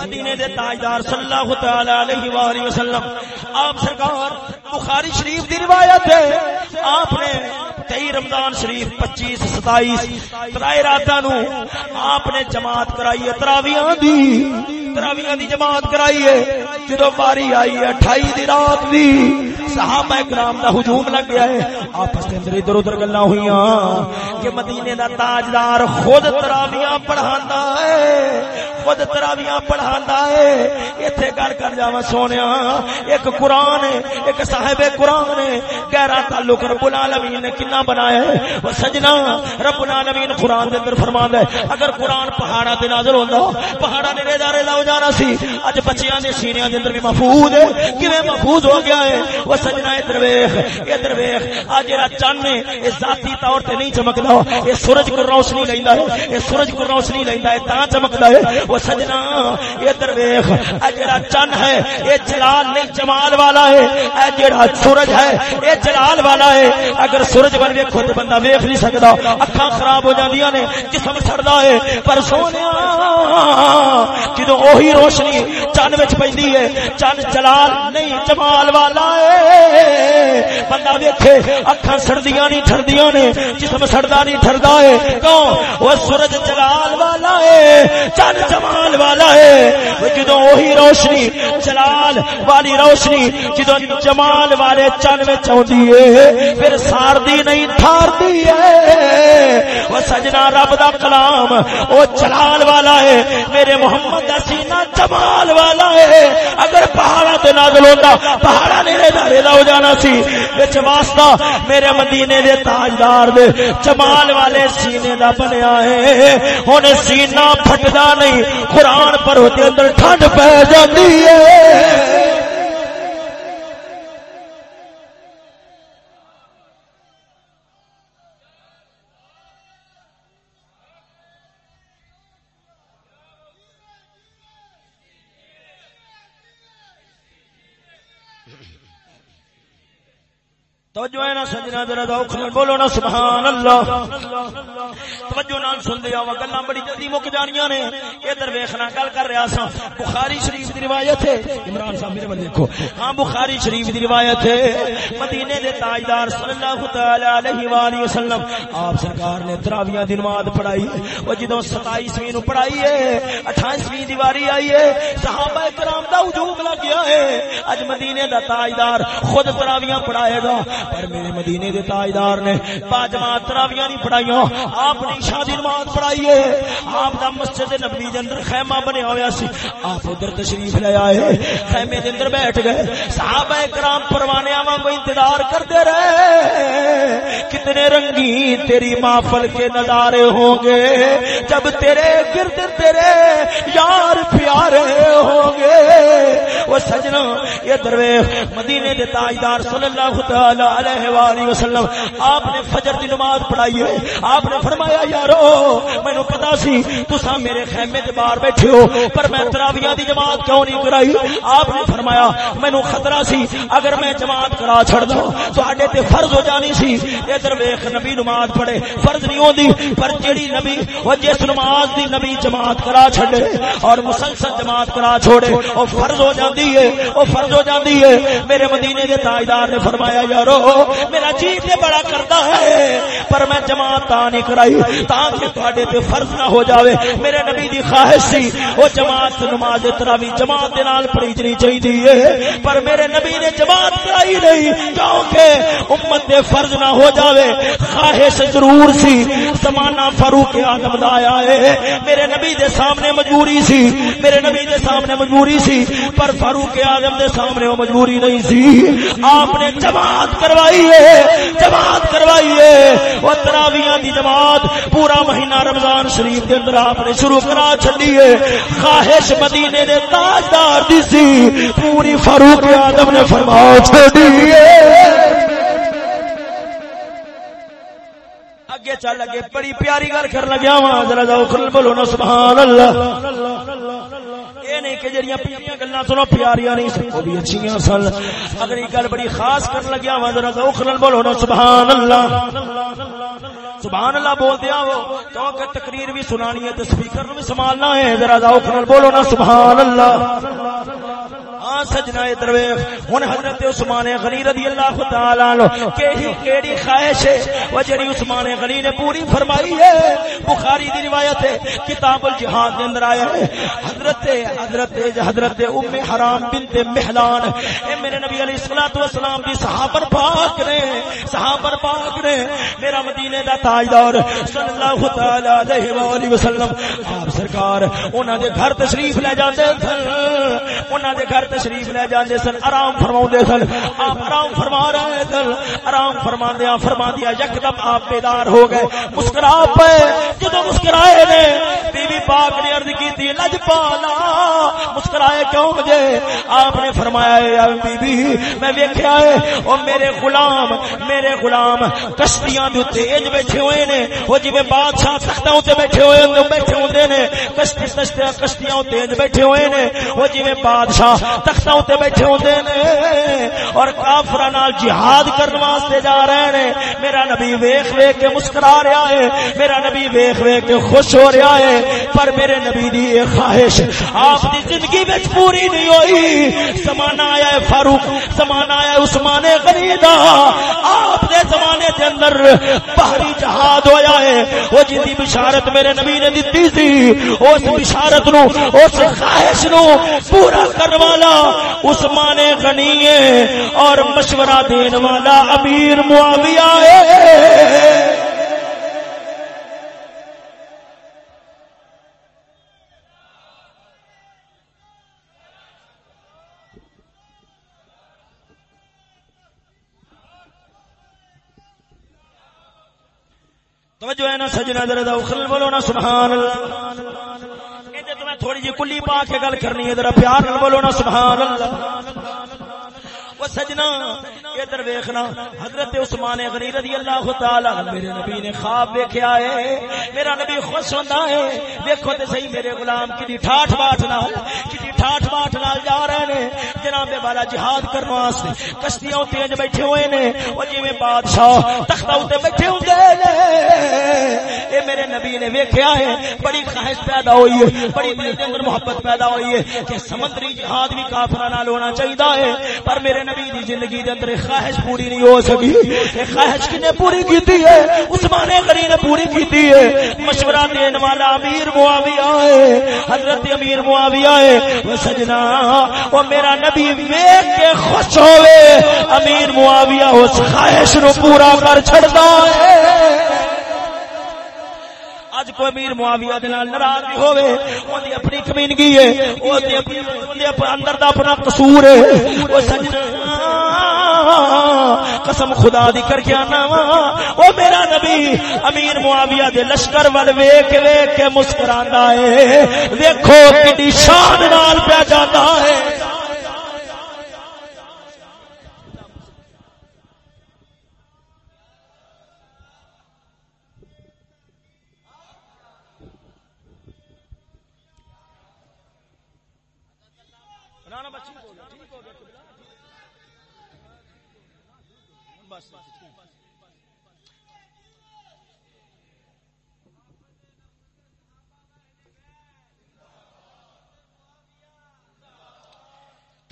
مدینے دے تاجدار صلی اللہ تعالی علیہ والہ وسلم، آپ سرکار بخاری شریف دی روایت ہے۔ آپ نے تئی رمضان شریف، پچیس، ستائیس ترائے راتاں نو آپ نے جماعت کرائی ہے تراویاں دی تراویاں دی جماعت کرائی ہے۔ جدو باری آئی ہے، اٹھائی دی رات دی۔ صحابہ کرام دا ہجوم لگ گیا ہے۔ آپس کے اندر ادھر ادھر گلا ہوئی کہ مدینے دا تاجدار خود تراویاں پڑھاندا ہے۔ خود تراویاں پڑھاندا ہے۔ ایتھے گل کر جاواں سونیا۔ ایک قرآن ہے، ایک صاحب قرآن ہے۔ گہرا تعلق رب العالمین نے کنا بنایا ہے۔ وہ سجنا رب العالمین قرآن دے اندر فرماندا ہے۔ اگر قرآن پہاڑاں تے نازل ہوندا پہاڑاں نے ریدا ریدا ہو جانا سی۔ اج بچیاں دے سینیاں دے اندر بھی محفوظ ہے؟ کیویں محفوظ ہو گیا ہے؟ وہ سجنا ادھر ویکھ ادھر ویکھ اج جڑا چن ہے اے ذاتی طور تے نہیں چمکدا اے سورج کو روشنی لیندا ہے، اے سورج کو روشنی لیندا ہے تا چمکدا ہے، وہ سجنا ادھر ویکھ اج جڑا چن ہے، اے جلال نہیں، جمال والا ہے اے جڑا سورج ہے، اے جلال والا ہے، اگر سورج بن ویکھو تے بندہ ویکھ نہیں سکدا، اکھاں خراب ہو جاندیاں نے، جسم سڑدا ہے، پر سونیا، جدوں اوہی روشنی چن وچ پیندی ہے۔ چن جلال نہیں، جمال والا ہے۔ بندہ ویکھے، اکھاں سڑدیاں نہیں ٹھردیاں نے۔ جسم سڑدا نہیں ٹھردا ہے۔ کیوں؟ وہ سورج جلال والا ہے چن جمال والا ہے۔ جدوں اوہی روشنی، جلال والی روشنی، جدوں جمال والے چن وچ اوندی ہے، پھر ساردی نہیں تھاردی ہے۔ وہ سجنا رب دا کلام او جلال والا ہے۔ میرے محمد دا سینہ جمال والا ہے۔ اگر پہاڑا تے نازل ہوندا پہاڑا نیڑے دا ریلا ہو جانا سی۔ وچ واسطہ میرے مدینے دے تاجدار دے جمال والے سینے دا بنیا ہے۔ ہن سینہ پھٹدا نہیں، قرآن پر ہوتے اندر ٹھنڈ پہ جاندی ہے۔ تو جو ہے نا، سجنا ذرا ذوق نال بولو نا سبحان اللہ توجہ نال سن دے آوا گلاں بڑی جلدی مک جانیاں نے۔ ادھر ویکھنا گل کر رہا سا بخاری شریف دی روایت ہے۔ عمران صاحب، میرے دیکھو۔ ہاں بخاری شریف دی روایت ہے۔ مدینے دے تاجدار صلی اللہ تعالی علیہ والہ وسلم، آپ سرکار نے تراویح دی نماز پڑھائی۔ او جدوں 27ویں نو پڑھائی ہے 28ویں دیواری آئی ہے۔ صحابہ کرام دا ہجوم لگ گیا ہے۔ اج مدینے دا تاجدار خود تراویح پڑھائے گا۔ پر میرے مدینے دے تاجدار نے با جماعت تراویاں نہیں پڑھائیاں، آپ نے شادی نماز پڑھائی ہے۔ آپ دا مسجد نبوی دے اندر خیمہ بنیا ہویا سی۔ آپ ادھر تشریف لے آئے۔ خیمے دے اندر بیٹھ گئے۔ صحابہ کرام پروانے آواں کو انتظار کرتے رہے۔ کتنے رنگی تیری محفل کے نظارے ہوں گے۔ جب تیرے گرد تیرے یار پیارے ہوں گے۔ وہ سجنا، یہ درویش مدینے دے تاجدار صلی اللہ تعالی علیہ وآلہ وسلم، آپ نے فجر دی نماز پڑھائی ہے آپ نے فرمایا، یارو، مینو پتا سی تسا میرے خیمے دے باہر بیٹھے ہو، پر میں تراویاں دی جماعت کیوں نہیں کرائی؟ آپ نے فرمایا، مینو خطرہ سی، اگر میں جماعت کرا چھڑ دوں تواڈے تے فرض ہو جانی سی۔ ادھر ویکھ، نبی نماز پڑھے، فرض نہیں ہوندی، پر جیڑی نبی، وہ جس نماز دی نبی جماعت کرا چھڑے، اور مسلسل جماعت کرا چھوڑے او فرض ہو جاندی ہے او فرض ہو جاندی ہے۔ میرے مدینے دے تاجدار نے فرمایا، یارو میرا جی تے بڑا کرتا ہے، پر میں جماعت تا نہیں کرائی، تاکہ تواڈے تے فرض نہ ہو جاوے۔ میرے نبی دی خواہش سی وہ جماعت نماز تراوی جماعت دے نال پڑھی جنی چاہیے پر میرے نبی نے جماعت کرائی نہیں، کیونکہ امت دے فرض نہ ہو جاوے۔ خواہش ضرور سی، زمانہ فاروق اعظم دا آیا ہے۔ میرے نبی دے سامنے مجبوری سی، میرے نبی دے سامنے مجبوری سی، پر فاروق اعظم دے سامنے وہ مجبوری نہیں سی۔ آپ نے جماعت کروائی ہے، جماعت کروائی ہے۔ وہ تراویاں دی جماعت پورا مہینہ رمضان شریف دے اندر آپ نے شروع کرا چھڈی ہے۔ خواہش مدینے دے تاجدار دی سی، پوری فاروق آدم نے فرما چھڈی اگے چل لگے بڑی پیاری گل کر لگیا وا ذرا ذوق بولو نا، سبحان اللہ۔ یہ نہیں کہ جڑیاں پیاریاں گلاں سنو پیاریاں نہیں سن بھی اچھیاں سن۔ اگر یہ گل بڑی خاص کر لگیا وا ذرا ذوق بولو نا، سبحان اللہ۔ سبحان اللہ بول دیا وہ کیونکہ تقریر بھی سنانی ہے تے سپیکر بھی سنبھالنا ہے، ذرا ذوق بولو نا، سبحان اللہ۔ ہاں سجنا درویش۔ ہن حضرت عثمان غنی رضی اللہ تعالی عنہ کیڑی کیڑی خواہش ہے؟ وہ جڑی عثمان غنی نے پوری فرمائی ہے۔ بخاری دی روایت ہے، کتاب الجہاد دے اندر آیا ہے۔ حضرت حضرت حضرت ام حرام بنت محلان اے میرے نبی علیہ الصلوۃ والسلام دی صحابہ پاک نے صحابہ پاک نے میرا مدینے دا تاجدار صلی اللہ تعالی علیہ والہ وسلم، آپ سرکار، انہاں دے گھر تشریف لے جاندے سن انہاں دے گھر تشریف لے جاندے سن، آرام فرماوندے سن۔ آپ آرام فرما رہے سن۔ آرام فرماندیاں فرماندیاں یکدم آپ بیدار ہو گئے۔ مسکرا پے۔ جدوں مسکرائے نے بی بی پاک نے عرض کی تھی لج پالا۔ مسکرائے کیوں مجھے؟ آپ نے فرمایا ہے بی بی میں ویکھیا ہے او میرے غلام میرے غلام، کشتیاں دے تیج بیٹھے ہوئے نے۔ او جی جویں بادشاہ تختاں تے بیٹھے ہوئے ہوندے بیٹھے ہوندے نے۔ کشتی کشتیاں کشتیاں تے بیٹھے ہوئے نے۔ او جی جویں بادشاہ تختاں تے بیٹھے ہوندے نے اور کافراں نال جہاد کرن واسطے جا رہے نے۔ میرا نبی ویکھ ویکھ کے مسکرا رہا ہے۔ میرا نبی ویکھ ویکھ کے خوش ہو رہا ہے۔ پر میرے نبی دی یہ خواہش آپ دی زندگی وچ پوری نہیں ہوئی۔ زمانہ آیا ہے فاروق، زمانہ آیا ہے عثمان غنی دا۔ آپ دے زمانے دے اندر بحری جہاد ہویا ہے۔ وہ جن بشارت میرے نبی نے دتی سی، اس بشارت نو، اس خواہش نو پورا کرنے والا عثمان غنی ہے اور مشورہ دین والا امیر معاویہ ہے۔ توجہ ہے نا سجنا ذرا اخل بولو نا، سبحان اللہ۔ تھوڑی جی کلی پا کے گل کرنی ہے، ذرا پیار نہ بولو نا، سبحان اللہ۔ وہ سجنا، ادھر ویکھنا حضرت عثمان غنی رضی اللہ تعالی میرے نبی نے خواب ویکھیا ہے۔ میرا نبی خوش ہوندا ہے۔ دیکھو تے صحیح، میرے غلام کی ٹھاٹ باٹ نال کی ٹھاٹ باٹ نال جا رہے ہیں جناب والا جہاد کرن واسطے۔ کشتیاں تے بیٹھے ہوئے نے، او جویں بادشاہ تختہ تے بیٹھے ہوندے نے۔ اے میرے نبی نے ویکھیا ہے، بڑی خواہش پیدا ہوئی ہے، بڑی دل دے اندر محبت پیدا ہوئی ہے کہ سمندر جہاد بھی کافراں نال ہونا چاہیے ہے، پر میرے نبی دی زندگی دے اندر خواہش پوری نہیں ہو سکی۔ یہ خواہش کنے پوری کیتی ہے؟ عثمان غنی نے پوری کیتی ہے۔ مشورہ دین والا امیر معاویہ ہے، حضرت امیر معاویہ ہے۔ وہ سجنا، وہ میرا نبی ویکھ کے خوش ہوئے۔ امیر معاویہ اس خواہش نو پورا کر چھڑدا ہے۔ اج کوئی امیر معاویہ دے نال ناراض بھی ہوے اون دی اپنی کمینگی ہے او دی اپنی اندر دا اپنا قصور ہے۔ او سجنا قسم خدا دی کر کے آنا او میرا نبی، امیر معاویہ دے لشکر ول ویکھ ویکھ کے مسکراندا ہے۔ دیکھو کڈی شان نال پیا جاندا ہے۔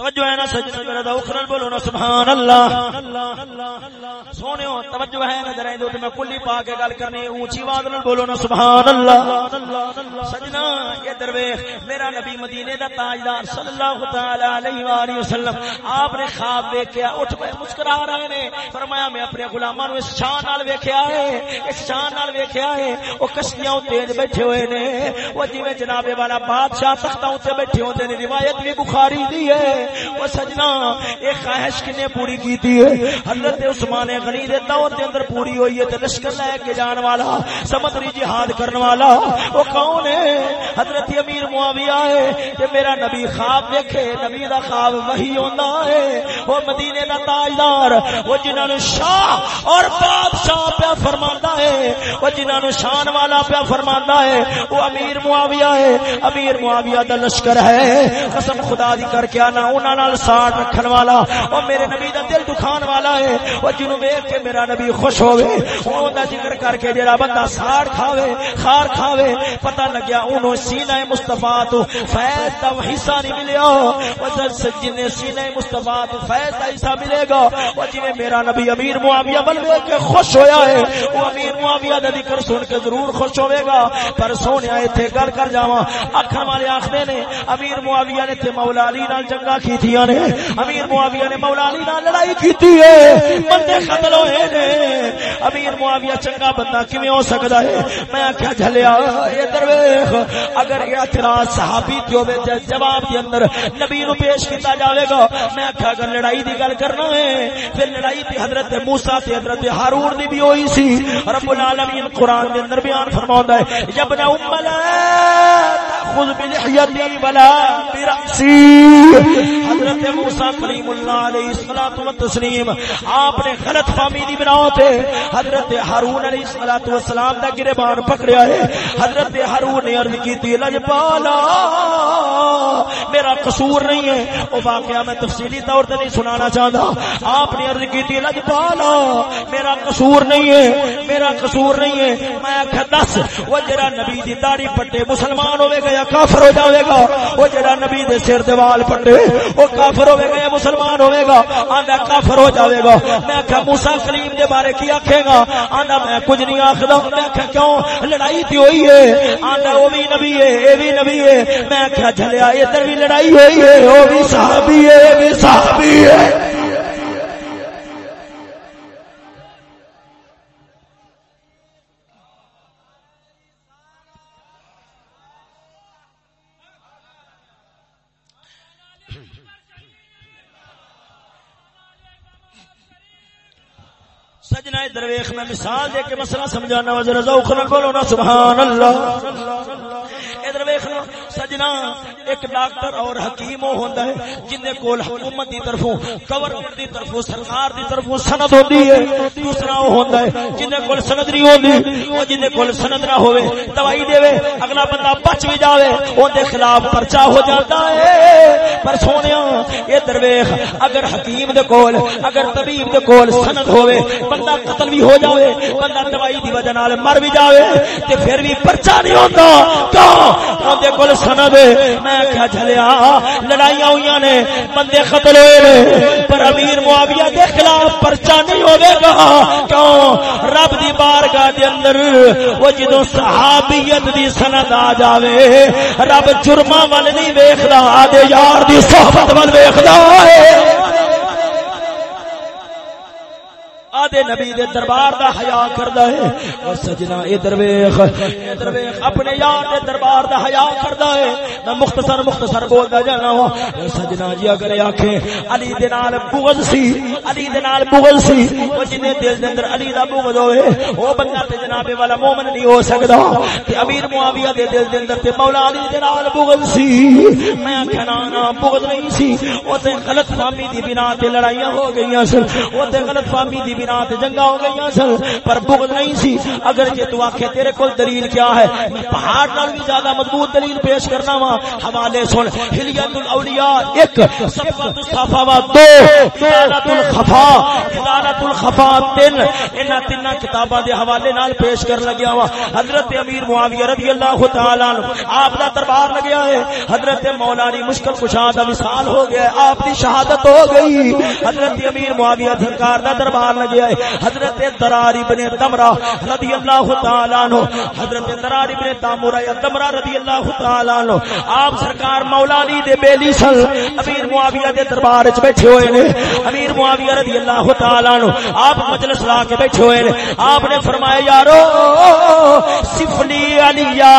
توجہ ہے نا سجنا میرا دا اخرل بولو نا سبحان اللہ۔ سونے توجہ ہے نا ذرا ادھر میں کلی پا کے گل کرنی اونچی آواز نال بولو نا سبحان اللہ۔ ویکھ میرا نبی مدینے دا تاجدار صلی اللہ تعالی علیہ والہ وسلم آپ نے خواب دیکھیا اٹھ کے مسکرا رہے نے فرمایا میں اپنے غلاماں نو اس شان نال ویکھیا ہے اس شان نال ویکھیا ہے او کشتیاں تیز بیٹھے ہوئے نے او جویں جناب والا بادشاہ تختاں تے بیٹھے ہوندے نے روایت بھی بخاری دی ہے وہ سجنا یہ خواہش کنے پوری کیتی ہے حضرت عثمان غنی دے دور دے اندر پوری ہوئی ہے تے لشکر لے کے جان والا سمندری جہاد کرن والا وہ کون ہے حضرت امیر معاویہ ہے، تے میرا نبی خواب دیکھے نبی دا خواب وہی ہوندا ہے۔ وہ مدینے دا تاجدار، وہ جنہاں نو شاہ اور بادشاہ پیا فرماندا ہے، وہ جنہاں نو شان والا پیا فرماندا ہے، وہ امیر معاویہ ہے۔ امیر معاویہ دا لشکر ہے۔ قسم خدا دی کر کے انا انہاں نال ساٹھ رکھن والا او میرے نبی دا دل دکھان والا ہے۔ او جنوں ویکھ کے میرا نبی خوش ہوے اون دا ذکر کر کے جڑا بندہ ساڑ کھاوے، خار کھاوے، پتہ لگیا اونوں سینہ مصطفی تو فیض دا حصہ نہیں ملیا۔ او جس جن سینہ مصطفی تو فیض دا حصہ ملے گا او جویں میرا نبی امیر معاویہ ول ویکھ کے خوش ہویا ہے او امیر معاویہ دا ذکر سن کے ضرور خوش ہوے گا۔ پر سونیا ایتھے گل کر جاواں اکھاں والے آکھدے نے، امیر معاویہ نے تے مولا علی نال جنگا کیتیاں نے۔ امیر معاویہ نے مولا علی نال لڑائی کیتی ہے۔ بندے قتل ہوئے نے۔ امیر معاویہ چنگا بندہ کیویں ہو سکدا ہے؟ میں آکھیا، جھلیا، اے درویش، اگر یہ اعتراض صحابی تے ہوے جواب دے اندر نبی نو پیش کیتا جاوے گا، میں آکھیا اگر لڑائی دی گل کرنا ہے، پھر لڑائی تے حضرت موسی تے حضرت ہارون دی بھی ہوئی سی۔ رب العالمین قران دے اندر بیان فرماوندا ہے، جب نہ ام لا بلحیتی ولا برأسی۔ حضرت موسی کلیم اللہ علیہ الصلوۃ والتسلیم، آپ نے غلط فہمی دی بنا تے حضرت ہارون علیہ الصلوۃ والسلام دا گربان پکڑیا ہے۔ حضرت ہارون نے عرض کی تھی لجپالا میرا قصور نہیں ہے۔ او واقعہ میں تفصیلی طور تے نہیں سنانا چاہتا آپ نے عرض کی تھی لجپالا میرا قصور نہیں ہے، میرا قصور نہیں ہے۔ میں کہ دس، وہ جڑا نبی دی داڑھی پٹے مسلمان ہوے گا یا کافر ہو جاوے گا؟ وہ جڑا نبی دے سر دے وال پٹے، وہ کافر ہوے گا یا مسلمان ہوے گا؟ آندا، کافر ہو جاوے گا۔ میں کہ موسی کلیم دے بارے کی آکھے گا؟ آندا، میں کچھ نہیں آکھدا۔ میں کہ کیوں؟ لڑائی تے ہوئی ہے۔ آندا، او بھی نبی ہے، اے بھی نبی ہے۔ میں آخیا جھلیا، ادھر بھی لڑائی ہوئی ہے۔ وہ بھی صحابی ہے اے بھی صحابی ہے۔ سجنا درویخ میں مثال دے کے مسئلہ سمجھانا وزر ذوق نہ بولو نا، سبحان اللہ۔ ادھر ویکھنا سجنا ایک ڈاکٹر اور حکیم ہوندا ہے جن دے کول حکومت دی طرفوں گورنمنٹ دی طرفوں، سرکار دی طرفوں سند ہوندی ہے۔ دوسرا وہ ہوندا ہے جن دے کول سند نہیں ہوندی او جن کول سند نہ ہوے دوائی دے اگلا بندہ بچ بھی جاوے اون دے خلاف پرچہ ہو جاتا ہے۔ پر سونیا، اے درویش، اگر حکیم دے کول، اگر طبیب دے کول سند ہوے بندہ قتل بھی ہو جاوے، بندہ دوائی دی وجہ نال مر بھی جاوے، تے پھر بھی پرچہ نہیں ہوندا۔ کیوں اون دے کول سند میں کیا جھلیا، لڑائیاں ہوئی نے، بندے قتل ہوئے نے، پر امیر معاویہ دے خلاف پرچہ نہیں ہوے گا۔ کیوں؟ رب دی بارگاہ دے اندر وہ جدوں صحابیت دی سند آ جاوے، رب جرماں ول نہیں ویکھدا آدے یار دی صحبت ول ویکھدا ہے۔ آدھے نبی دے دربار دا حیا کردا ہے۔ اور سجنا، اے درویش اے درویش، اپنے یار دے دربار دا حیا کردا ہے۔ میں مختصر مختصر بولدا جانا ہوں۔ او سجنا جی اگر آکھے، علی دے نال بغض سی، علی دے نال بغض سی، او جنے دل دے اندر علی دا بغض ہوئے، او بندہ تے جناب والا مومن نہیں ہو سکدا۔ تے امیر معاویہ دے دل دے اندر تے مولا علی دے نال بغض سی۔ میں کہنا نا بغض نہیں سی۔ او تے غلط فہمی دی بنا تے لڑائیاں ہو گئیاں سن۔ او تے غلط فہمی دی بنا تے جنگا ہو گئی سن، پر بغض نہیں سی۔ اگر جے تو آکھے، تیرے کول دلیل کیا ہے؟ میں پہاڑ نال بھی زیادہ مضبوط دلیل پیش کرنا وا حوالے سن حلیت الاولیاء ایک صفات الصفا دو ادارت الخفا ادارت الخفا تین۔ انہاں تیناں کتاباں دے حوالے نال پیش کر لگیا وا حضرت امیر معاویہ رضی اللہ تعالی عنہ، آپ دا دربار لگیا ہے۔ حضرت مولانا مشکل کشا دا وصال ہو گیا آپ دی شہادت ہو گئی۔ حضرت امیر معاویہ سرکار دا دربار لگیا ہے حضرت درار ابن تمرہ رضی اللہ تعالی عنہ۔ حضرت درار ابن تامورہ یا تمرہ رضی اللہ تعالی عنہ۔ آپ سرکار مولا علی دے بیلی سن، امیر معاویہ دے دربار وچ بیٹھے ہوئے نے۔ امیر معاویہ رضی اللہ تعالی عنہ، آپ مجلس لا کے بیٹھے ہوئے نے۔ آپ نے فرمایا، یارو، سفلی علیا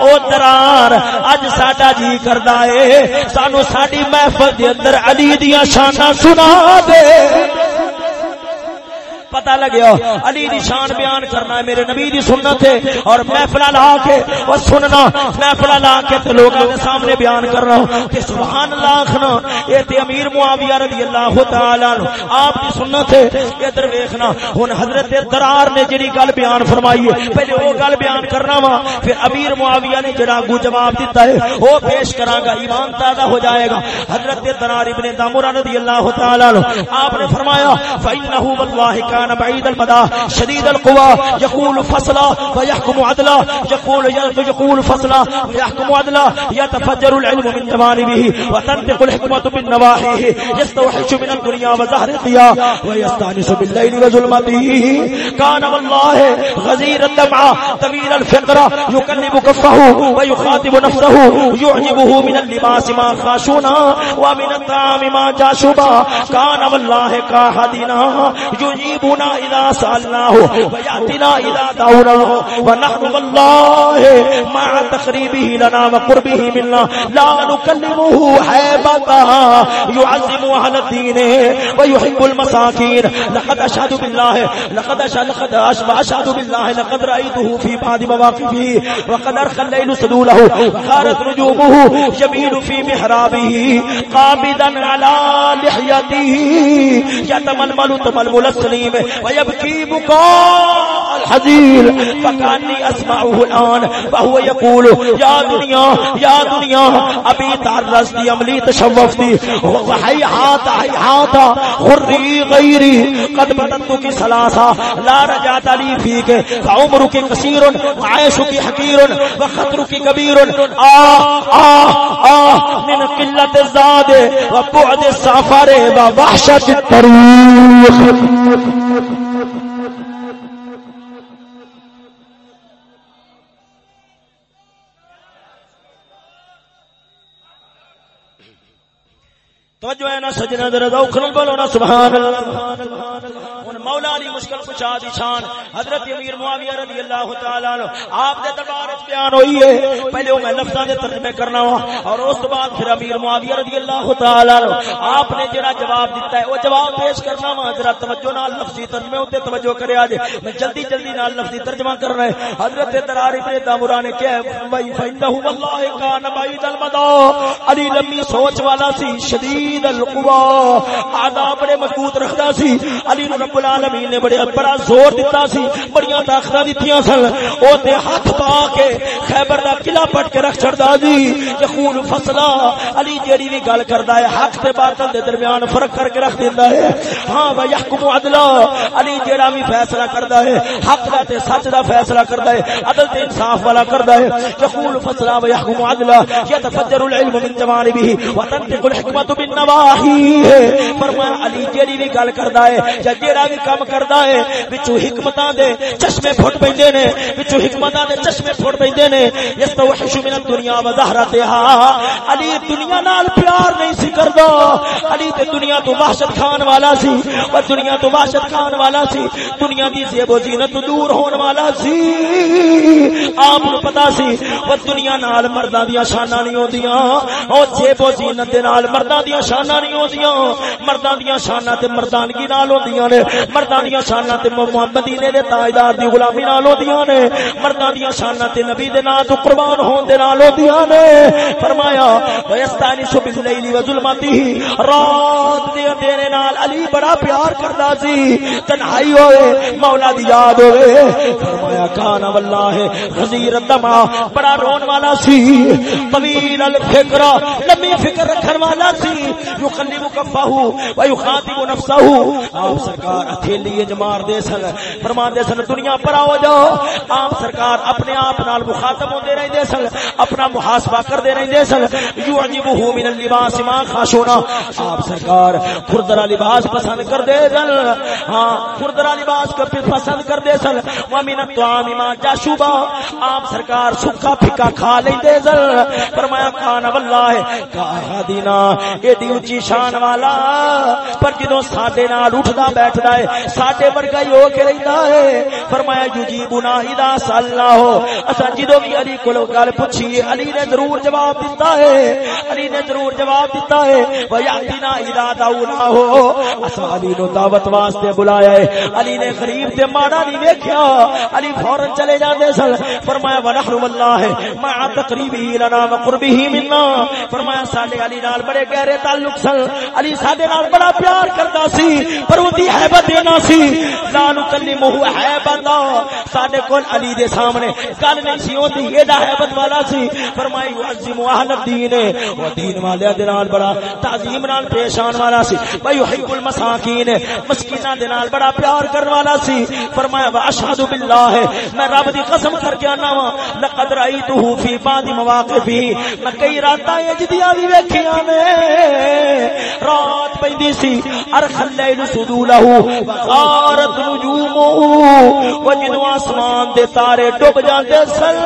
او درار، اج ساڈا جی کردا اے۔ سانو ساڈی محفل دے اندر علی دیاں شاناں سنا دے۔ پتہ لگیا، علی دی شان بیان کرنا ہے، میرے نبی دی سنت ہے، اور محفل لا کے، اور سننا محفل لا کے تے لوگوں کے سامنے بیان کر رہا ہوں کہ سبحان اللہ کھنا اے تے امیر معاویہ رضی اللہ تعالی عنہ، آپ دی سنت ہے، ادھر دیکھنا ہن حضرت درار نے جڑی گل بیان فرمائی ہے، پہلے وہ گل بیان کرنا وا، پھر امیر معاویہ نے جڑا گو جواب دیتا ہے، وہ پیش کراں گا ایمان تازہ ہو جائے گا۔ حضرت درار ابن دامر رضی اللہ تعالی عنہ، آپ نے فرمایا فانه والله كان بعيد المدى، شديد القوى، يقول فصلا ويحكم عدلا، يقول يقول فصلا ويحكم عدلا، يتفجر العلم من جوانبه وتنطق الحكمة من نواحيه، يستوحش من الدنيا وزهر وزهرقها ويستانس بالليل وظلمته. كان والله غزير الدمعة طويل الفقرة يكلم كفه ويخاطب نفسه، يعجبه من اللباس ما خاشونا ومن الطعام ما جاشوبا. كان والله كاهدنا يجيب يجيبنا إذا سألناه ويأتنا إذا دعوناه ونحن والله مع تقريبه لنا وقربه منا لا نكلمه حيبتا يعزم أهل الدين ويحب المساكين. لقد أشهد بالله، لقد أشهد لقد أشهد بالله، لقد رأيته في بعض مواقفه. وقد أرخى الليل سدوله وخارت نجومه جميل في محرابه. قابضا على لحيته. يتململ تململ السليم. ويبكي بكاء الحزين. فكاني اسمعه الان وهو يقول، يا دنيا يا دنيا. ابي تعرضت عملي تشوفتي. وحيحات حيحات خري غيري. قد بدتك ثلاثه لا رجعت لي فيك. فعمرك قصير وعيشك حقير، وخطرك كبير. آه آه آه. من قلة الزاد وبعد السفر ووحشة الطريق موت توجہ ہے نا سجنا در ذوق نال بولو نا سبحان اللہ۔ ہن مولا علی مشکل کچھ دی شان۔ حضرت امیر معاویہ رضی اللہ تعالی عنہ، آپ دے دربار وچ بیان ہوئی ہے۔ پہلے میں لفظاں دے ترجمے کرنا وا۔ اور اس تو بعد پھر امیر معاویہ رضی اللہ تعالی عنہ، آپ نے جڑا جواب دیتا ہے، وہ جواب پیش کرنا وا۔ ذرا توجہ نال لفظی ترجمے تے توجہ کرے اج میں جلدی جلدی نال لفظی ترجمہ کر رہا ہے حضرت درار ابن دامرا نے کہا بھائی فینہ والله کان بعید المدا علی لمبی سوچ والا سی، شدید شدید القوا آدھا بڑے مضبوط رکھتا سی، علی رب العالمین نے بڑے بڑا زور دیتا سی، بڑیاں طاقتاں دتیاں سن۔ او تے ہاتھ پا کے خیبر دا قلعہ پٹ کے رکھ چھڑدا جی یقول فصلا علی جڑی بھی گل کردا ہے، حق تے باطل دے درمیان فرق کر کے رکھ دیندا ہے۔ ہاں و یحکم عدلا۔ علی جڑا بھی فیصلہ کردا ہے، حق دا تے سچ دا فیصلہ کردا ہے، عدل تے انصاف والا کردا ہے۔ یقول فصلا و یحکم عدلا۔ یتفجر العلم من جوانبه وتنطق الحکمت بالنار۔ نواہی ہے۔ فرمایا علی جیڑی بھی گل کردا ہے یا جیڑا بھی کام کردا ہے، وچوں حکمتاں دے چشمے پھٹ پیندے نے، وچوں حکمتاں دے چشمے پھٹ پیندے نے۔ یستوحش من الدنیا و زہرتها علی دنیا نال پیار نہیں سی کردا۔ علی تے دنیا تو وحشت کھان والا سی او دنیا تو وحشت کھان والا سی۔ دنیا دی زیب و زینت دور ہون والا سی۔ آپ نو پتا سی او دنیا نال مرداں دی شاناں نہیں ہوندیاں۔ او زیب و زینت دے نال مرداں دی شانہ نہیں ہوندیاں۔ مرداں دیاں شانہ تے مردانگی نال ہوندیاں نے۔ مرداں دیاں شانہ تے محمدینے دے تاجدار دی غلامی نال ہوندیاں نے۔ مرداں دیاں شانہ تے نبی دے نام تو قربان ہون دے نال ہوندیاں نے۔ فرمایا ویستانس باللیل وظلمته۔ رات دے اندھیرے نال علی بڑا پیار کردا سی۔ تنہائی ہوئے، مولا دی یاد ہوئے۔ فرمایا، کان والله غزیر الدمع۔ بڑا رون والا سی۔ طویل الفکر، لمبی فکر رکھن والا سی۔ یقلب کفہو و یخاطب نفسہو. آپ سرکار اتھیلی جمار دے سن فرمان دے سن، دنیا پر آو جاؤ. آپ سرکار اپنے آپ نال مخاطب ہوندے رہی دے سن، اپنا محاسبہ کر دے رہی دے سن. یعجبہو من اللباس ما خاشونا. آپ سرکار خردرہ لباس پسند کر دے سن. ہاں خردرہ لباس کا پسند کر دے سن ومن الطعام ما جاشوبا. آپ سرکار سکھا پھکا کھا لیں دے سن. فرمایا کھانا واللہ کہا دینا ایڈی اچھی شان والا، پر جدو ساڈے نال اٹھدا بیٹھدا ہے، ساڈے ورگا ہی ہو کے رہندا ہے۔ فرمایا یجیبنا اذا صلی ہو اسا جدو بھی علی کو گل پوچھی علی نے ضرور جواب دیتا ہے۔ علی نے ضرور جواب دیتا ہے۔ ویاتنا اذا دعونا ہو اسا علی نو دعوت واسطے بلایا ہے۔ علی نے غریب تے ماڑا نہیں دیکھیا علی فورن چلے جاندے سن۔ فرمایا ونحر والله مع تقریبه لنا وقربه منا۔ فرمایا، ساڈے علی نال بڑے گہرے تعلق سن۔ علی ساڈے نال بڑا پیار کردا سی، پر اودی ہیبت دینا سی۔ لا نکلمہ ہیبت ساڈے کول علی دے سامنے گل نہیں سی ہوندی، ایڈا ہیبت والا سی۔ فرمائی، عظیم اہل الدین۔ و دین والے دے نال بڑا تعظیم نال پیش آن والا سی۔ بھائی یحب المساکین، مسکیناں دے نال بڑا پیار کرن والا سی۔ فرمایا، وا اشهد بالله میں رب دی قسم کر کے انا وا۔ لقد رایته فی بعض مواقفه میں کئی راتاں اجدیاں وی ویکھیاں نے۔ رات پیندی سی ارخ اللیل سدولہ وقارت نجومہ و آسمان دے تارے ڈوب جاندے سن۔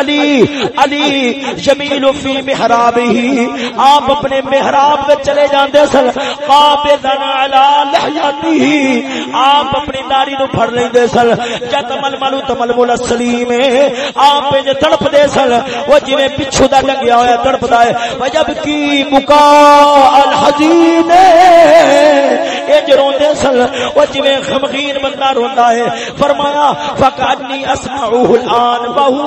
علی علی، جمیل فی محراب ہی آپ اپنے محراب میں چلے جاندے سن. قابضن علی لحیاتی آپ اپنی داری نو پھڑ لیندے سن. جت مل ملو تمل مل سلیم. آپ جو تڑپ دے سن. وہ جویں پچھو دا لگیا ہویا تڑپ دا ہے وجب کی بکا الحزین. اے جو روندے سن. وہ جویں غمگین بندہ روندا ہے. فرمایا فقانی اسمعوه الان وهو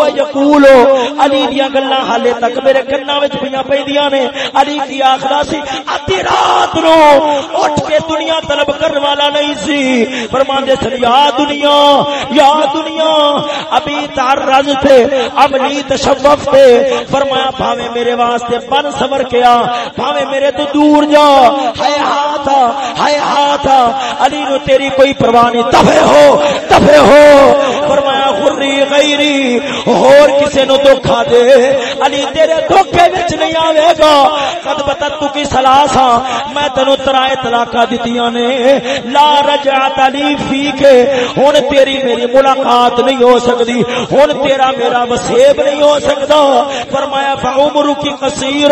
یقول علی دیا گلاں حالے تک میرے وچ پیاں پیندیاں نے۔ علی کی آخرا سی ادھی رات نو اٹھ کے دنیا طلب کرنے والا نہیں سی۔ فرماندے سن یا دنیا یا دنیا۔ ابھی تعرض تھے عملی تشوف تھے فرمایا بھاوے میرے واسطے بن صبر کیا۔ بھاوے میرے تو دور جا۔ ہائے ہاتھ ہائے ہاتھ علی نو تیری کوئی پرواہ نہیں۔ دفے ہو دفے ہو۔ فرمایا غری غیری اور کسے نو دھوکا دے۔ علی، تیرے دھوکے وچ نہیں آوے گا۔ قد بتت تو کی سلاسا ہاں۔ میں تینو ترائے طلاقاں دتیاں نے۔ لا رجعت علی فی کے ہن تیری میری ملاقات نہیں ہو سکدی۔ ہن تیرا میرا وسیب نہیں ہو سکدا۔ فرمایا فعمر کی قصیر۔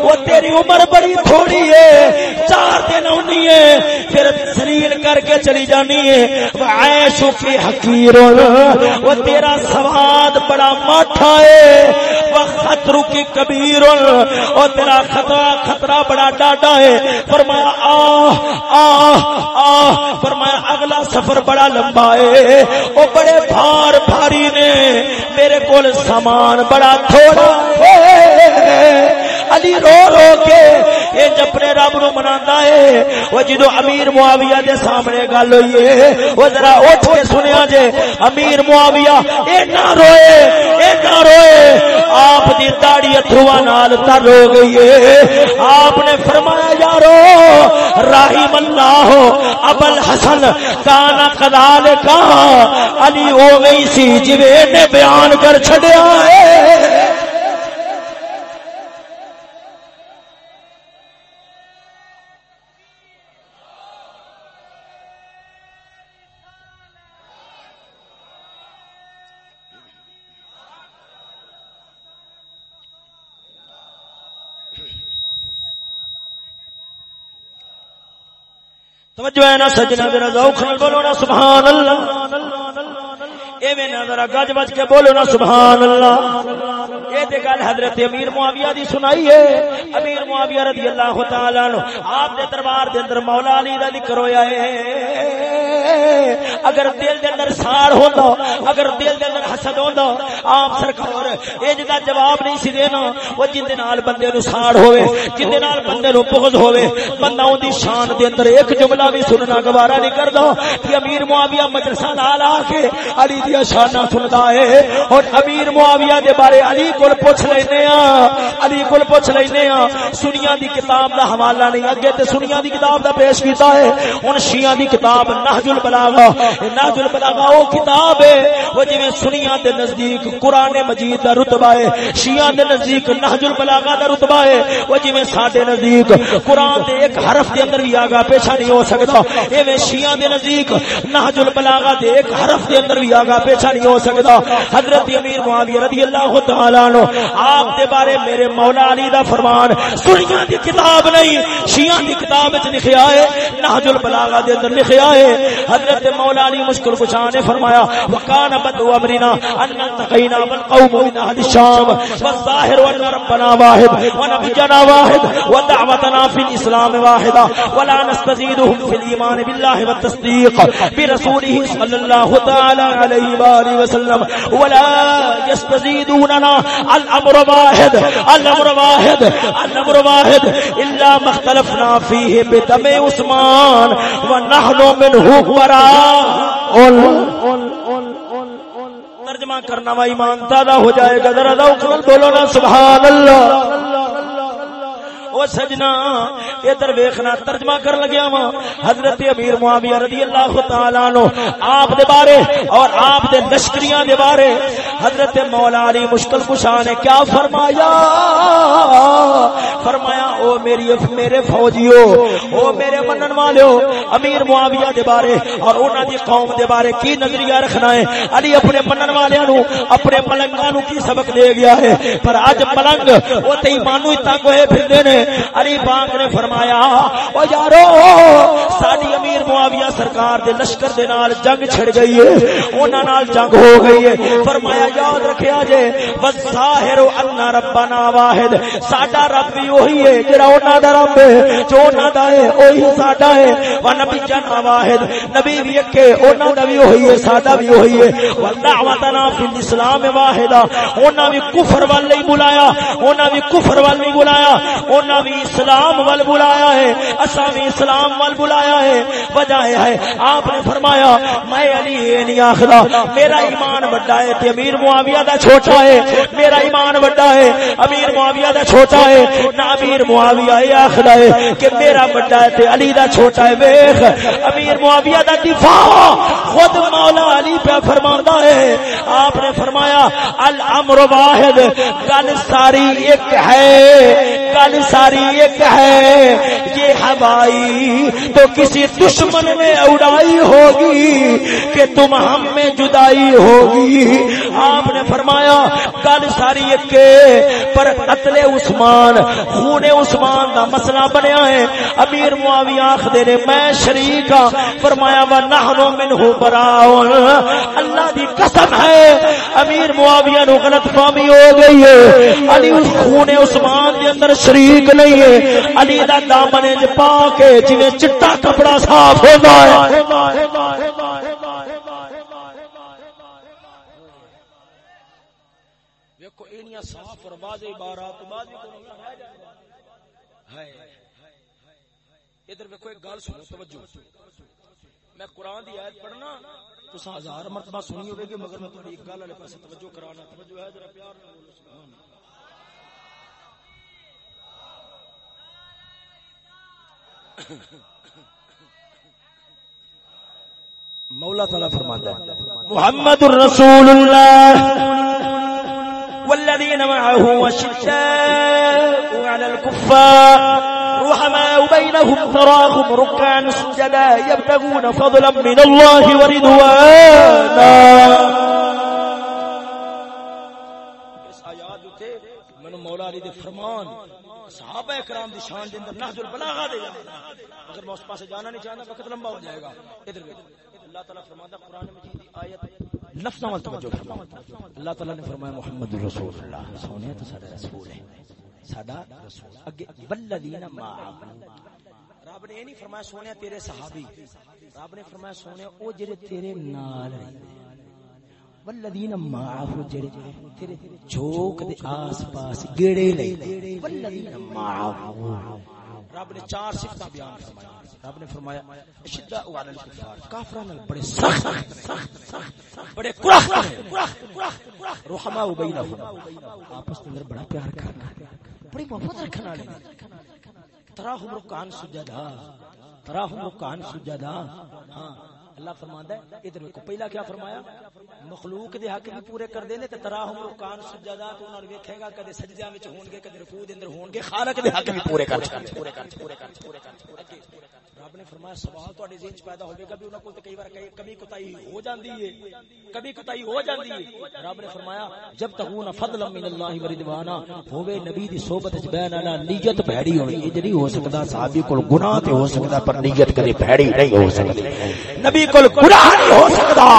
او تیری عمر بڑی تھوڑی ہے۔ چار دن ہونی ہے۔ پھر سلیل کر کے چلی جانی ہے۔ وعیش کی حقیر۔ وہ تیرا سواد بڑا ماٹھا ہے خطر کی کبیر اور تیرا خطرہ خطرہ بڑا ڈاڈا ہے فرمایا، آہ آہ آہ۔ فرمایا، اگلا سفر بڑا لمبا ہے وہ بڑے بھار بھاری نے۔ میرے کول سامان بڑا تھوڑا ہے علی رو رو کے اے جپنے رب نو مناتا ہے وہ جدو امیر معاویہ دے سامنے گل ہوئی ہے وہ ذرا اٹھ کے سنیا جے، امیر معاویہ، اے نہ روئے، اے نہ روئے، آپ دی داڑھی اتھروا نال تر ہو گئی ہے آپ نے فرمایا، یارو، رحم اللہ، ابل حسن کانا کدال کا علی ہو گئی سی جوے نے بیان کر چھڑیا ہے توجہ ہے نا سجنا ذرا ذوق نال بولو نا سبحان اللہ۔ ایویں نہ ذرا گج بج کے بولو نا، سبحان اللہ۔ اے تے گل حضرت امیر معاویہ دی سنائی ہے۔ امیر معاویہ رضی اللہ تعالی عنہ آپ دے دربار دے اندر مولا علی دا ذکر ہویا ہے۔ اگر دل دے اندر ساڑ ہوندا، اگر دل دے اندر حسد ہوندا، آپ سرکار اے جدا جواب نہیں سی دینا۔ وہ جن دے نال بندے نو ساڑ ہوے جن دے نال بندے نو بغض ہوے بندہ اون دی شان دے اندر ایک جملہ بھی سننا گوارا نہیں کردا۔ کہ امیر معاویہ مدرسہ نال آ کے علی دی شاناں سندا ہے۔ اور امیر معاویہ دے بارے علی کول پوچھ لینے ہاں علی کول پوچھ لینے ہاں سنیا دی کتاب دا حوالہ نہیں، اگے تے سنیا دی کتاب دا پیش کیتا ہے۔ ہن شیعہ دی کتاب نہج البلاغہ نہج البلاغہ او کتاب ہے۔ وہ جویں سنیا دے نزدیک قران مجید دا رتبہ ہے، شیعہ دے نزدیک نہج البلاغہ دا رتبہ ہے۔ وہ جویں ساڈے نزدیک قران دے ایک حرف دے اندر بھی آگا پیچھا نہیں ہو سکتا۔ ایویں شیعہ دے نزدیک نہج البلاغہ دے ایک حرف دے اندر بھی آگا پیچھا نہیں ہو سکتا۔ حضرت امیر معاویہ رضی اللہ تعالی عنہ، آپ دے بارے میرے مولا علی دا فرمان سنیا دی کتاب نہیں، شیعہ دی کتاب وچ لکھیا ہے نهج البلاغہ دے اندر لکھیا ہے۔ حضرت مولا علی مشکل کشا نے فرمایا، وکان بدو امرنا ان تقینا بالقوم من اهل الشام والظاهر ان ربنا واحد ونبينا واحد، ودعوتنا في الاسلام واحده ولا نستزيدهم في الايمان بالله والتصديق برسوله صلى الله تعالى عليه واله وسلم، ولا يستزيدوننا. الامر واحد الامر واحد الامر واحد. الا ما اختلفنا فيه بدم عثمان، ونحن منه براء ترجمہ کرنا وا ایمان تازہ ہو جائے گا. ذرا ذوق بولو نا، سبحان اللہ. او سجنا، ادھر ویکھنا ترجمہ کر لگیا وا حضرت امیر معاویہ رضی اللہ تعالی عنہ، آپ دے بارے اور آپ دے لشکریاں دے بارے۔ حضرت مولا علی مشکل کشا نے کیا فرمایا؟ فرمایا، او میری میرے فوجیو، او میرے منن والو، امیر معاویہ دے بارے اور انہاں دی قوم دے بارے کی نظریہ رکھنا ہے؟ علی اپنے منن والےاں نو، اپنے ملنگاں نو کی سبق دے گیا ہے؟ پر اج ملنگ او تے ایمانو اتا کوئے پھردے نے۔ علی پاک نے فرمایا، او یارو، ساڈی امیر معاویہ سرکار دے لشکر دے نال جنگ چھڑ گئی ہے انہاں نال جنگ ہو گئی ہے۔ فرمایا، یاد رکھیا جے، والظاہر ان ربنا واحد۔ ساڈا رب بھی وہی ہے جڑا انہاں دا رب ہے، جو انہاں دا ہے، وہی ساڈا ہے۔ و نبی جنا واحد۔ نبی بھی اکے انہاں دا بھی وہی ہے، ساڈا بھی وہی ہے۔ ودعوتنا فی الاسلام واحدہ انہاں بھی کفر وال نہیں بلایا انہاں بھی کفر وال نہیں بلایا۔ انہاں بھی اسلام وال بلایا ہے، اساں بھی اسلام وال بلایا ہے۔ وجہ ہے، آپ نے فرمایا، میں علی یہ نہیں آخدا، میرا ایمان بڑا ہے تے امیر معاویہ دا چھوٹا ہے۔ میرا ایمان بڑا ہے، امیر معاویہ دا چھوٹا ہے۔ نہ امیر معاویہ یہ آخدا ہے کہ میرا بڑا ہے تے علی دا چھوٹا ہے۔ ویکھ، امیر معاویہ دا دفاع خود مولا علی پہ فرماندا ہے۔ آپ نے فرمایا، الامر واحد، گل ساری ایک ہے۔ گل ساری ایک ہے۔ یہ ہوائی تو کسی دشمن نے اڑائی ہوگی کہ تم ہم میں جدائی ہوگی۔ آپ نے فرمایا گل ساری ایک پر قتل عثمان، خون عثمان دا مسئلہ بنیا ہے۔ امیر معاویہ آخدے نے، میں شریک ہاں۔ فرمایا وا نحنو منہ براؤن اللہ دی قسم ہے، امیر معاویہ نو غلط فہمی ہو گئی ہے۔ علی اس خون عثمان دے اندر شریک نہیں ہے۔ علی دا دامن وچ پا کے جویں چٹا کپڑا صاف ہوندا ہے اینیاں صاف اور واضح عبارات ادھر ایک گل سنو، توجہ۔ میں قرآن دی آیت پڑھنا ہزار مرتبہ سنی ہوے گی، مگر میں تھوڑی ایک گل والے توجہ کرانا۔ توجہ ہے، ذرا پیار نال بولو سبحان اللہ مولا تعالی فرماتا ہے۔ محمد الرسول اللہ والذين معه وشداء على الكفار رحماء بينهم تراهم ركعا سجدا يبتغون فضلا من الله ورضوانا۔ اس آیات تے منو مولا علی دے فرمان صحابہ کرام دی شان دے اندر نہج البلاغہ دے اگر میں اس پاسے جانا نہیں چاہتا، وقت لمبا ہو جائے گا۔ ادھر اللہ تعالی فرماتا قرآن مجید دی آیت لفظ وال توجہ اللہ تعالی نے فرمایا، محمد رسول اللہ۔ سونے تو سارا رسول ہے ساڈا رسول۔ اگے والذین ما رب نے نہیں فرمایا، سونے تیرے صحابی۔ رب نے فرمایا، سونے، او جڑے تیرے نال رہندے والذین معه جڑے تیرے چوک دے آس پاس گیڑے لے والذین معه رب نے چار صفتاں بیان فرمائی۔ رب نے فرمایا، اشداء علی الکفار۔ کافراں نال بڑے سخت بڑے کڑک رحماء بینہم۔ آپس میں اندر بڑا پیار کرنا بڑی محبت رکھنے والے تراہم رکعان سجدا تراہم رکعان سجدا ہاں۔ اللہ فرماندا ہے، ادھر دیکھو پہلا کیا فرمایا؟ مخلوق دے حق بھی پورے کر دینے تے تراہم رکان سجدہ تو انہاں ویکھے گا، کدے سجدے وچ ہون گے، کدے رکوع دے اندر ہون گے، خالق دے حق بھی پورے کر پورے کر پورے کر پورے کر رب نے فرمایا، سوال تہاڈے ذہن وچ پیدا ہوے گا بھی انہاں کول تے کئی بار کبھی کوتاہی ہو جاندی ہے، کبھی کوتاہی ہو جاندی ہے۔ رب نے فرمایا، جب تکون فضل من اللہ و رضوانا ہوے نبی دی صحبت وچ بیان والا نیت بھڑی ہونی یہ ہو سکدا، صحابی کول گناہ تے ہو سکدا، پر نیت کدی بھڑی نہیں ہو سکدی۔ نبی نبی کول گناہ نہیں ہو سکدا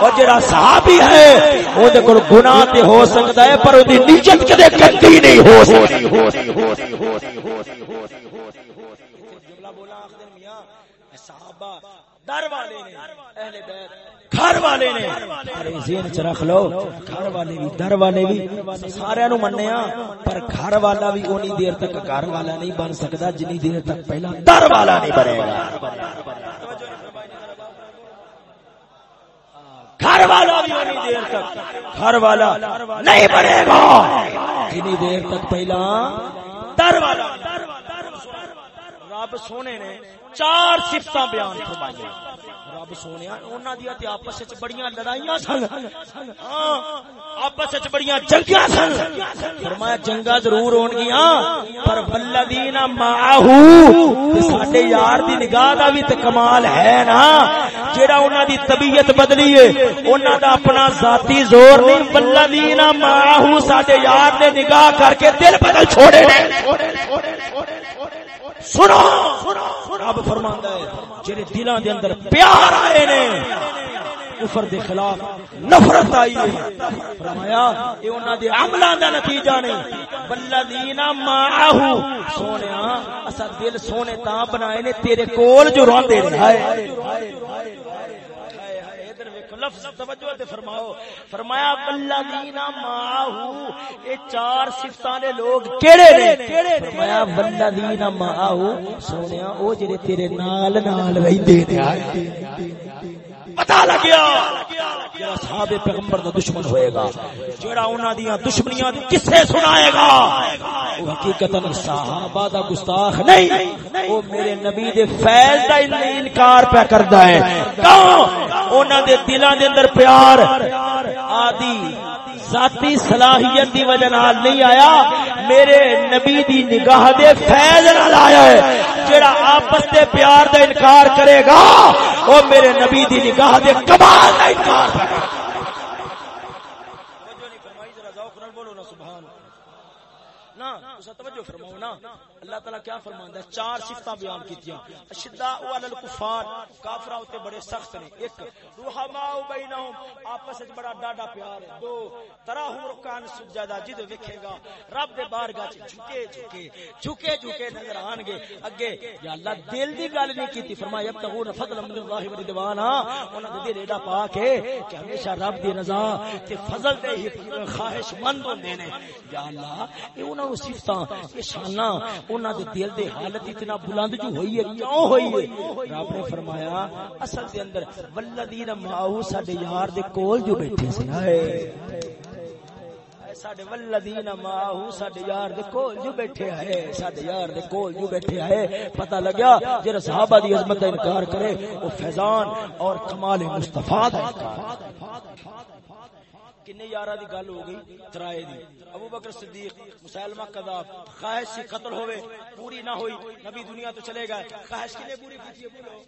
اور جڑا صحابی ہے او دے کول گناہ تے ہو سکدا ہے، پر اودی نیت کدی گندی نہیں ہو سکدی جملہ بولا آخر میاں صحابہ در والے نے، اہل بیت، گھر والے نے۔ ارے ذہن چ رکھ لو، گھر والے بھی، در والے بھی۔ سارے نو مننے ہاں پر گھر والا بھی اونی دیر تک گھر والا نہیں بن سکدا جنی دیر تک پہلا در والا نہیں بنے گا۔ گھر والا بھی اونی دیر تک گھر والا نہیں بنے گا۔ جنی دیر تک پہلا در والا رب سونے نے چار سفت بیان فرمائی رب سونے انہوں دیا تے آپس وچ بڑیاں لڑائیاں سن۔ ہاں آپس وچ بڑیاں جنگاں سن۔ فرمایا، جنگاں ضرور ہون گیاں پر والذین معه تے ساڈے یار دی نگاہ دا بھی تے کمال ہے نا۔ جیڑا انہاں دی طبیعت بدلی ہے، انہاں دا اپنا ذاتی زور نہیں۔ والذین معه ساڈے یار نے نگاہ کر کے دل بدل چھوڑے نے۔ سنو۔ رب فرماندا ہے، جڑے دلاں دے اندر پیار آئے نے، کفر دے خلاف نفرت آئی ہے۔ فرمایا، اے انہاں دے عملاں دا نتیجہ نہیں والذین معه سونیا اسا دل سونے تا بنائے نے، تیرے کول جو روندے نے ہائے لفظ توجہ تے فرماؤ۔ فرمایا والذین معه اے چار صفتاں دے لوگ کیڑے نے؟ فرمایا والذین معه سونیا، او جڑے تیرے نال نال رہندے نے۔ پتا لگیا جڑا صاحب پیغمبر دا دشمن ہوئے گا، جڑا انہاں دیاں دشمنیاں کسے سنائے گا وہ حقیقتا صحابہ دا گستاخ نہیں وہ میرے نبی دے فیض دا انکار پہ کردا ہے۔ کیوں؟ انہاں دے دلاں دے اندر پیار، آدی ذاتی صلاحیت دی وجہ نال نہیں آیا، میرے نبی دی نگاہ دے فیض نال آیا ہے۔ جڑا آپس دے پیار دا انکار کرے گا او میرے نبی دی نگاہ دے کمال دا انکار کرے گا۔ توجہ فرماؤ نا۔ اللہ تعالی کیا فرماندا ہے؟ چار صفتاں بیان کیتیاں۔ اشداء علی الکفار، کافراں تے بڑے سخت نے۔ ایک، رحماء بینہم، آپس وچ بڑا ڈاڈا پیار ہے۔ دو، تراہم رکان سجدہ جد ویکھے گا، رب دے بارگاہ وچ جھکے جھکے جھکے جھکے نظر آن گے۔ اگے، یا اللہ، دل دی گل نہیں کیتی، فرمایا، یبتغون فضل من اللہ و رضوانا انہاں دے دل ایڈا پاک ہے کہ ہمیشہ رب دی رضا تے فضل دے ہی خواہش مند ہوندے نے۔ یا اللہ، اے انہاں نو صفتاں، اے شاناں انہاں دے دل دے حالت اتنا بلند جو ہوئی ہے، کیوں ہوئی ہے؟ رب نے فرمایا، اصل دے اندر والذین معه ساڈے یار دے کول جو بیٹھے سی ہائے۔ ساڈے والذین معه ساڈے یار دے کول جو بیٹھے ہے ساڈے یار دے کول جو بیٹھے ہے پتہ لگیا، جڑا صحابہ دی عظمت دا انکار کرے او فیضان اور کمال مصطفی دا انکار۔ کنے یارہ دی گل ہو گئی ترائے دی ابو بکر صدیق مسلمہ کذاب خواہش سی قتل ہوئے پوری نہ ہوئی نبی دنیا تو چلے گئے خواہش کنے پوری کی تھی بولو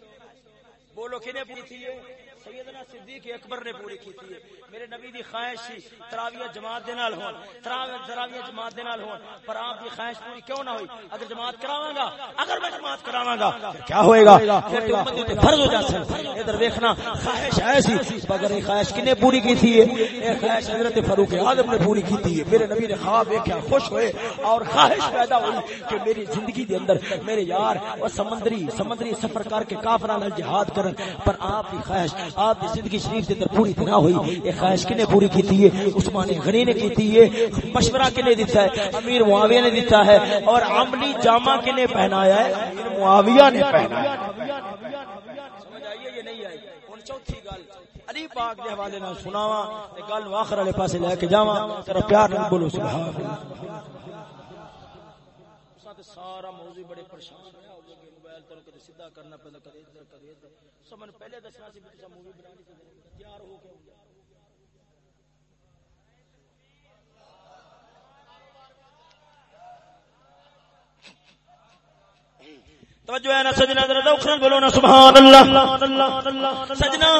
بولو کنے پوری تھی ہے؟ سیدنا صدیق اکبر نے پوری کی تھی ہے۔ میرے نبی دی خواہش سی تراویہ جماعت دے نال ہون۔ تراویہ جماعت دے نال ہون۔ پر آپ دی خواہش پوری کیوں نہ ہوئی؟ اگر جماعت کراواں گا، اگر میں جماعت کراواں گا کیا ہوئے گا؟ پھر تو امت تے فرض ہو جاتا ادھر دیکھنا خواہش ہے سی، مگر یہ خواہش کنے پوری کی تھی ہے؟ یہ خواہش حضرت فاروق اعظم نے پوری کی تھی ہے۔ میرے نبی نے خواب دیکھا خوش ہوئے اور خواہش پیدا ہوئی کہ میری زندگی دے اندر میرے یار اور سمندری سمندری سفر کر کے کافراں نال جہاد کر کرن پر آپ کی خواہش، آپ کی زندگی شریف دے اندر پوری طرح ہوئی۔ یہ خواہش کنے پوری کی تھی عثمان غنی نے کی تھی مشورہ کنے دیتا ہے؟ امیر معاویہ نے دیتا ہے؟ اور عملی جامہ کنے پہنایا ہے؟ امیر معاویہ نے پہنایا سمجھ آئیے یہ نہیں آئی۔ ہن چوتھی گل، علی پاک دے حوالے نال سناواں تے گل واخر والے پاسے لے کے جاواں۔ ذرا پیار نال بولو، سبحان اللہ۔ سارا موضوع بڑے پریشان ہو گئے موبائل تو کدے سیدھا کرنا پہلا کدے ادھر کدے ادھر۔ سمن پہلے دسنا سی کہ مووی بنانی تیار ہو کے توجہ ہے نا سجنا، ذرا بولو نا، سبحان اللہ۔ سجنا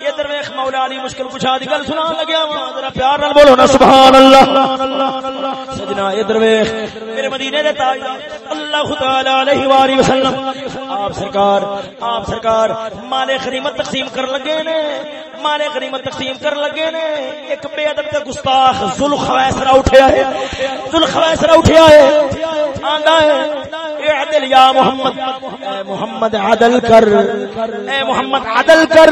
یہ درویش مولا علی مشکل دی، گل لگیا وا ذرا پیار نال بولو نا، سبحان اللہ۔ سجنا یہ درویش میرے مدینے دے اللہ تعالی علیہ والہ وسلم۔ آپ سرکار آپ سرکار، مال غنیمت تقسیم کر لگے نے۔ مال غنیمت تقسیم کر لگے نے۔ ایک بے ادب تے گستاخ ذوالخویسرا اٹھیا ہے۔ ذوالخویسرا اٹھیا ہے۔ آندا ہے اعدل یا محمد۔ اے محمد عدل کر، اے محمد عدل کر،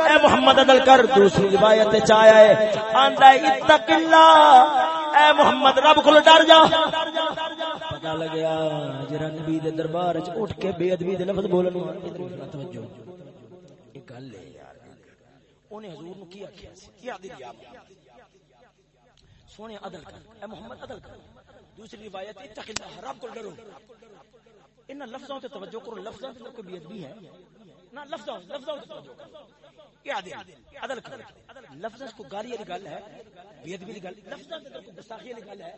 اے محمد عدل کر۔ دوسری روایت چایا ہے، آندا ہے، اتق اللہ۔ اے محمد، رب کو ڈر جا۔ پتہ لگیا جرا نبی دے دربار وچ اٹھ کے بے ادبی دے لفظ بولن ادھر توجہ۔ ایک گل ہے یار۔ اونے حضور نو کی آکھیا سی؟ کیا دل یا سونے عدل کر۔ اے محمد، عدل کر۔ دوسری روایت، اتق اللہ، رب کو ڈرو۔ ان لفظوں تے توجہ کرو، لفظوں تے کوئی بے ادبی ہے۔ نہ، لفظوں لفظوں تے توجہ کرو۔ کیا عدل عدل کر لفظوں کو گالی والی گل ہے بے ادبی دی گل لفظوں تے کوئی گستاخی والی گل ہے۔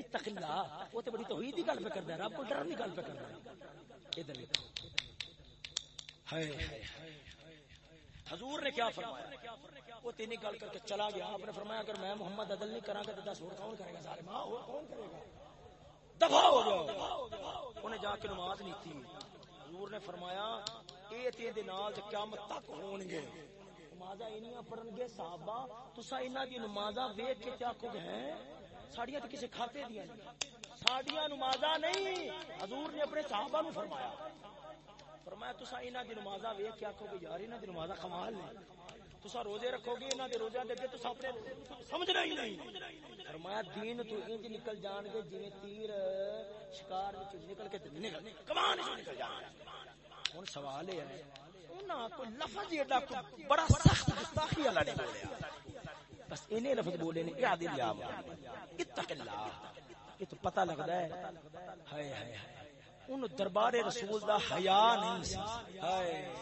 اتق اللہ، وہ تے بڑی توحید دی گل پہ کردا ہے رب کو ڈرن دی گل پہ کردا ہے ادھر دیکھو ہائے حضور نے کیا فرمایا؟ وہ تین گل کر کے چلا گیا۔ آپ نے فرمایا، اگر میں محمد عدل نہیں کراں گا تو دس اور کون کرے گا؟ سارے ماں اور کون کرے گا؟ دفاع ہو گیا انہیں جا کے نماز نہیں تھی۔ حضور نے فرمایا، اے تے دے نال تے قیامت تک ہون گے نمازاں اینیاں پڑھن گے صحابہ، تساں انہاں دی نمازاں ویکھ کے کیا کہو گے؟ ہیں؟ ساڈیاں تے کسے کھاتے دیاں ساڈیاں نمازاں نہیں۔ حضور نے اپنے صحابہ نو فرمایا۔ فرمایا تسا انہاں دی نمازاں ویکھ کے آکھو گے، یار، انہاں دی نمازاں کمال نے۔ تسا روزے رکھو گے، انہاں دے روزے دے اگے تسا اپنے سمجھنا ہی نہیں۔ فرمایا، دین تو انج نکل جان گے، جویں تیر شکار وچ نکل کے تے نکل، کمان وچ نکل جان۔ ہن سوال یہ ہے، انہاں کوئی لفظ ایڈا بڑا سخت گستاخی والا نہیں بولیا۔ بس انہیں لفظ بولے نے یاد یا اتق اللہ۔ یہ تو پتہ لگدا ہے، ہائے ہائے ان دربار رسول دا حیا نہیں سی۔ ہائے۔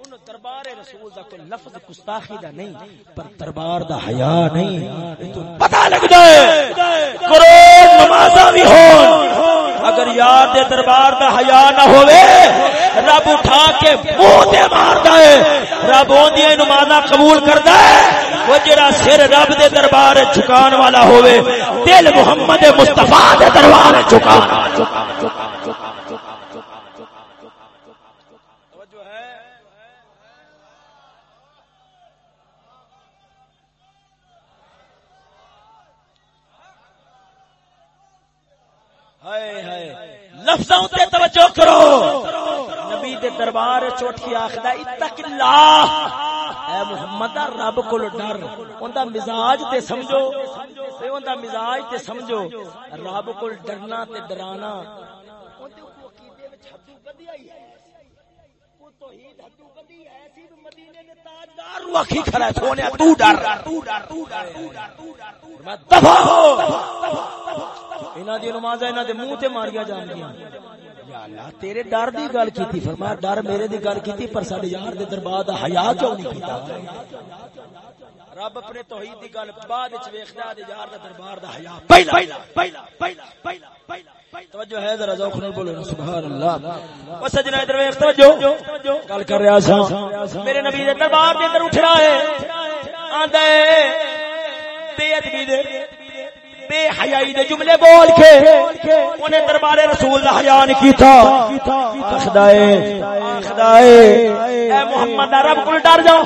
ان دربار رسول دا کوئی لفظ گستاخی دا نہیں، پر دربار دا حیا نہیں۔ تو پتہ لگدا ہے کروڑ نمازاں بھی ہون۔ اگر یار دے دربار دا حیا نہ ہوئے، رب اٹھا کے منہ تے ماردا ہے رب اودیاں نمازاں قبول کردا ہے۔ وہ جڑا سر رب دے دربار جھکان والا ہوئے، دل محمد مصطفی دے دربار جھکان لفظوں تے توجہ کرو۔ نبی دے دربار چوٹ کے آخدا اتق اللہ۔ اے محمد رب کول ڈر۔ اوندا مزاج تے سمجھو۔ اے اوندا مزاج تے سمجھو۔ رب کول ڈرنا تے ڈرانا۔ کو عقیدے وچ حدو کدی آئی ہے۔ کو توحید حدو کدی ایسی مدینے نماز ماریا اللہ تیرے ڈر دی گل کیتی فرمایا ڈر میرے دی گل کیتی پر ساڈے یار دربار دا حیا کیوں نہیں رب اپنے توحید دی گل بعد وچ ویکھدا دے یار دا دربار دا حیا پہلا پہلا پہلا پہلا پہلا توجہ ہے ذرا ذوق نال بولو سبحان اللہ او سجنا ادھر ویکھ توجہ۔ گل کر رہا سا میرے نبی دے دربار دے اندر اٹھ رہا ہے۔ آندا ہے بے ادبی دے۔ بے حیائی دے جملے بول کے انہیں دربار رسول دا حیا نہیں کیتا۔ آخدا ہے آخدا ہے اے محمد عرب کول ڈر جاؤ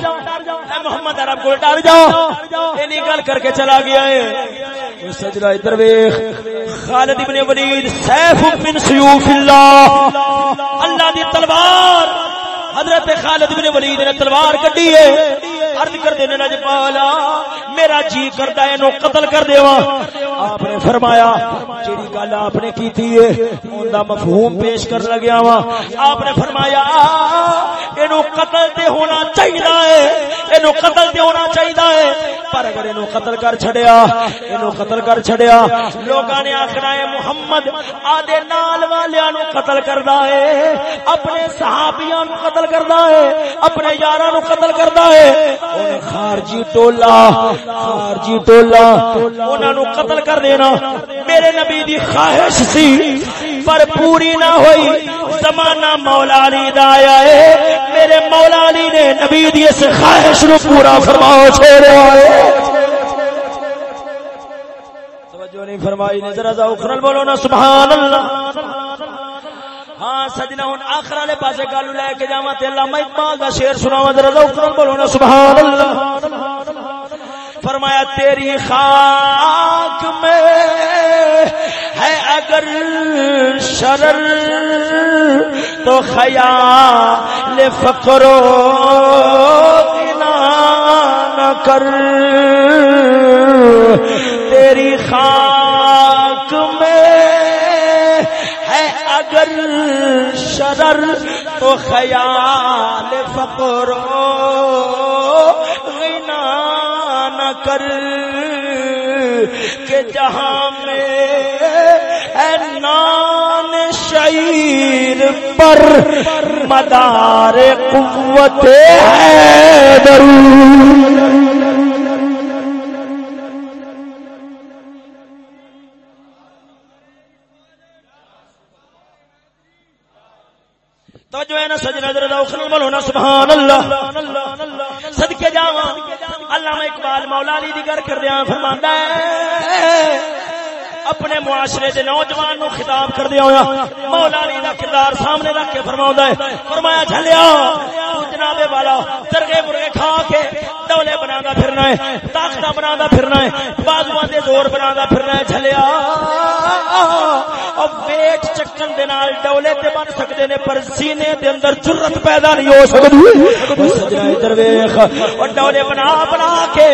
اے محمد عرب کول ڈر جاؤ اینی گل کر کے چلا گیا ہے۔ سجدہ ادھر ویکھ۔ خالد ابن ولید، سیف من سیوف اللہ۔ اللہ دی تلوار۔ حضرت خالد بن ولید نے تلوار کڈی ہے۔ عرض کر دینے نج پالا میرا جی کردا ہے نو قتل کر دیواں آپ نے فرمایا، جیڑی گل آپ نے کیتی ہے، اون مفہوم پیش کر لگیا وا۔ آپ نے فرمایا، اینو قتل تے ہونا چاہیے ہے۔ اینو قتل تے ہونا چاہیے پر اگر اینو قتل کر چھڑیا اینو قتل کر چھڑیا لوکاں نے آکھنا ہے، محمد آدے نال والیاں نو قتل کردا ہے، اپنے صحابیاں نو قتل کردا ہے، اپنے یاراں نو قتل کردا ہے۔ اون خارجی ٹولا خارجی ٹولا، انہاں نو قتل کر دینا۔ میرے نبی دی خواہش سی، پر پوری نہ ہوئی۔ زمانہ مولا علی دا آیا ہے۔ میرے مولا علی نے نبی دی اس خواہش نو پورا فرماؤ چھوڑیا ہے توجہ نہیں فرمائی نے ذرا ذوق بولو نا، سبحان اللہ۔ ہاں سجنا ہوں آخر والے پاسے گل لے کے جاواں تے علامہ اقبال دا شعر سناواں، ذرا ذوق بولو نا، سبحان اللہ. فرمایا، تیری خاک میں ہے اگر شرر، تو خیال فکرو نہ کر. تیری خاک اگر شرر تو خیال فکرو کر کہ جہاں میں نان شعیر پر مدار قوت ہے درود معاشرے دے نوجوان نو خطاب کر دیا ہویا۔ مولا علی دا کردار سامنے رکھ کے فرماوندا ہے۔ فرمایا، جھلیا، تو جناب والا ترگے برگے کھا کے دولے بنانا پھرنا ہے طاقت بنانا پھرنا ہے، بازواں دے زور بنانا پھرنا ہے، جھلیا۔ ویٹ چکن دے نال ڈولے تے بن سکدے نے، پر سینے دے اندر جرت پیدا نہیں ہو سکدی۔ سجنا ادھر ویکھ اور ڈولے بنا بنا کے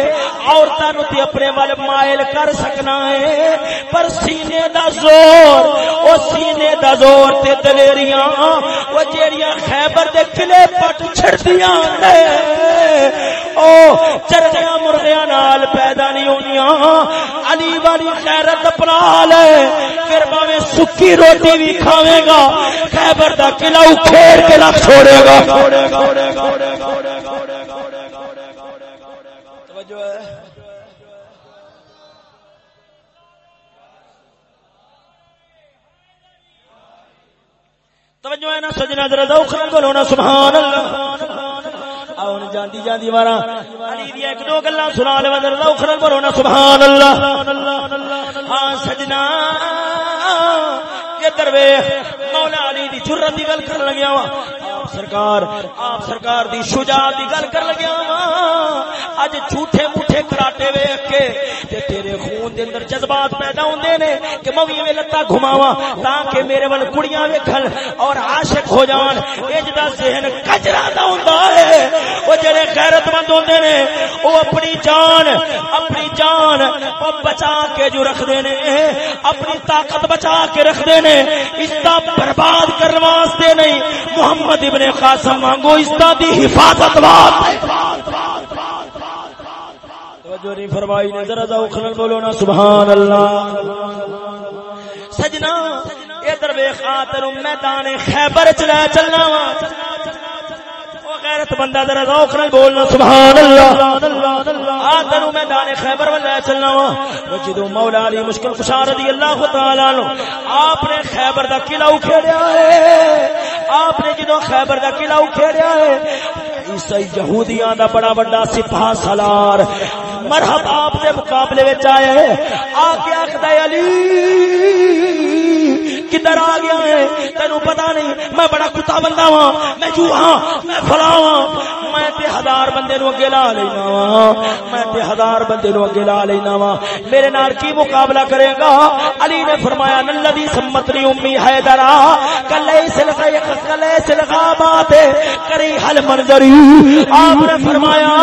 عورتاں نو تے اپنے ول مائل کر سکنا ہے۔ پر سینے دا زور، او سینے دا زور تے دلیریاں، او جیڑیاں خیبر دے قلعے پٹ چھڑدیاں نے۔ او چرگیاں مرغیاں نال پیدا نہیں ہونیاں۔ علی والی غیرت اپنا لے، پھر باویں سکی روٹی بھی کھاوے گا۔ خیبر دا قلعہ اکھیڑ کے رکھ چھوڑے گا۔ توجہ ہے۔ توجہ ہے نا سجنا ذرا ذوق بولو نا، سبحان اللہ۔ اون جاندی جاندی وارا۔ علی دی ایک دو گلاں سنا لے اللہ اخرن بولو نا سبحان اللہ۔ ہاں سجنا یہ درویش مولا علی دی جرت دی گل کرن لگیا وا سرکار، آپ سرکار دی شجاعت دی گل کر لگیا وا اج جھوٹے موٹھے کراٹے ویکھ کے تے تیرے خون دے اندر جذبات پیدا ہوندے نے کہ میں وی لتا گھماواں تاکہ میرے ول کڑیاں ویکھن اور عاشق ہو جان۔ اج دا ذہن کجرا دا ہوندا ہے۔ او جڑے غیرت مند ہوندے نے، او اپنی جان اپنی جان او بچا کے جو رکھ دے نے اپنی طاقت بچا کے رکھ دے نے، اس دا برباد کرنے واسطے نہیں۔ محمد ابن قاسم مانگو اس دا دی حفاظت توجہ نہیں فرمائی نے، ذرا ذوق نال بولو نا، سبحان اللہ۔ سجنا، ادھر ویکھ، آ تینو میدان خیبر چ لے چلنا وا۔ غیرت بندہ ذرا ذوق نال بولنا سبحان اللہ آ، تینو میدان خیبر ول لے چلنا وا۔ جدوں مولا علی مشکل کشا رضی اللہ تعالی عنہ، آپ نے خیبر دا قلعہ اکھیڑیا ہے۔ آپ نے جدوں خیبر دا قلعہ اکھیڑیا ہے، عیسائی یہودیاں دا بڑا بڑا سپاہ سالار مرحب آپ دے مقابلے وچ آئے آ کے آکھدا علی! کدھر آ گیا ہے؟ تینو پتا نہیں، میں بڑا کتا بندہ ہاں میں جو ہاں میں فلاں ہاں۔ میں تے ہزار بندے نو اگے لا لینا وا۔ میں تے ہزار بندے نو اگے لا لینا وا۔ میرے نال کی مقابلہ کرے گا؟ علی نے فرمایا الذی سمتنی امی حیدرا کلیس الغیق کلیس الغابات کری حل منظری۔ آپ نے فرمایا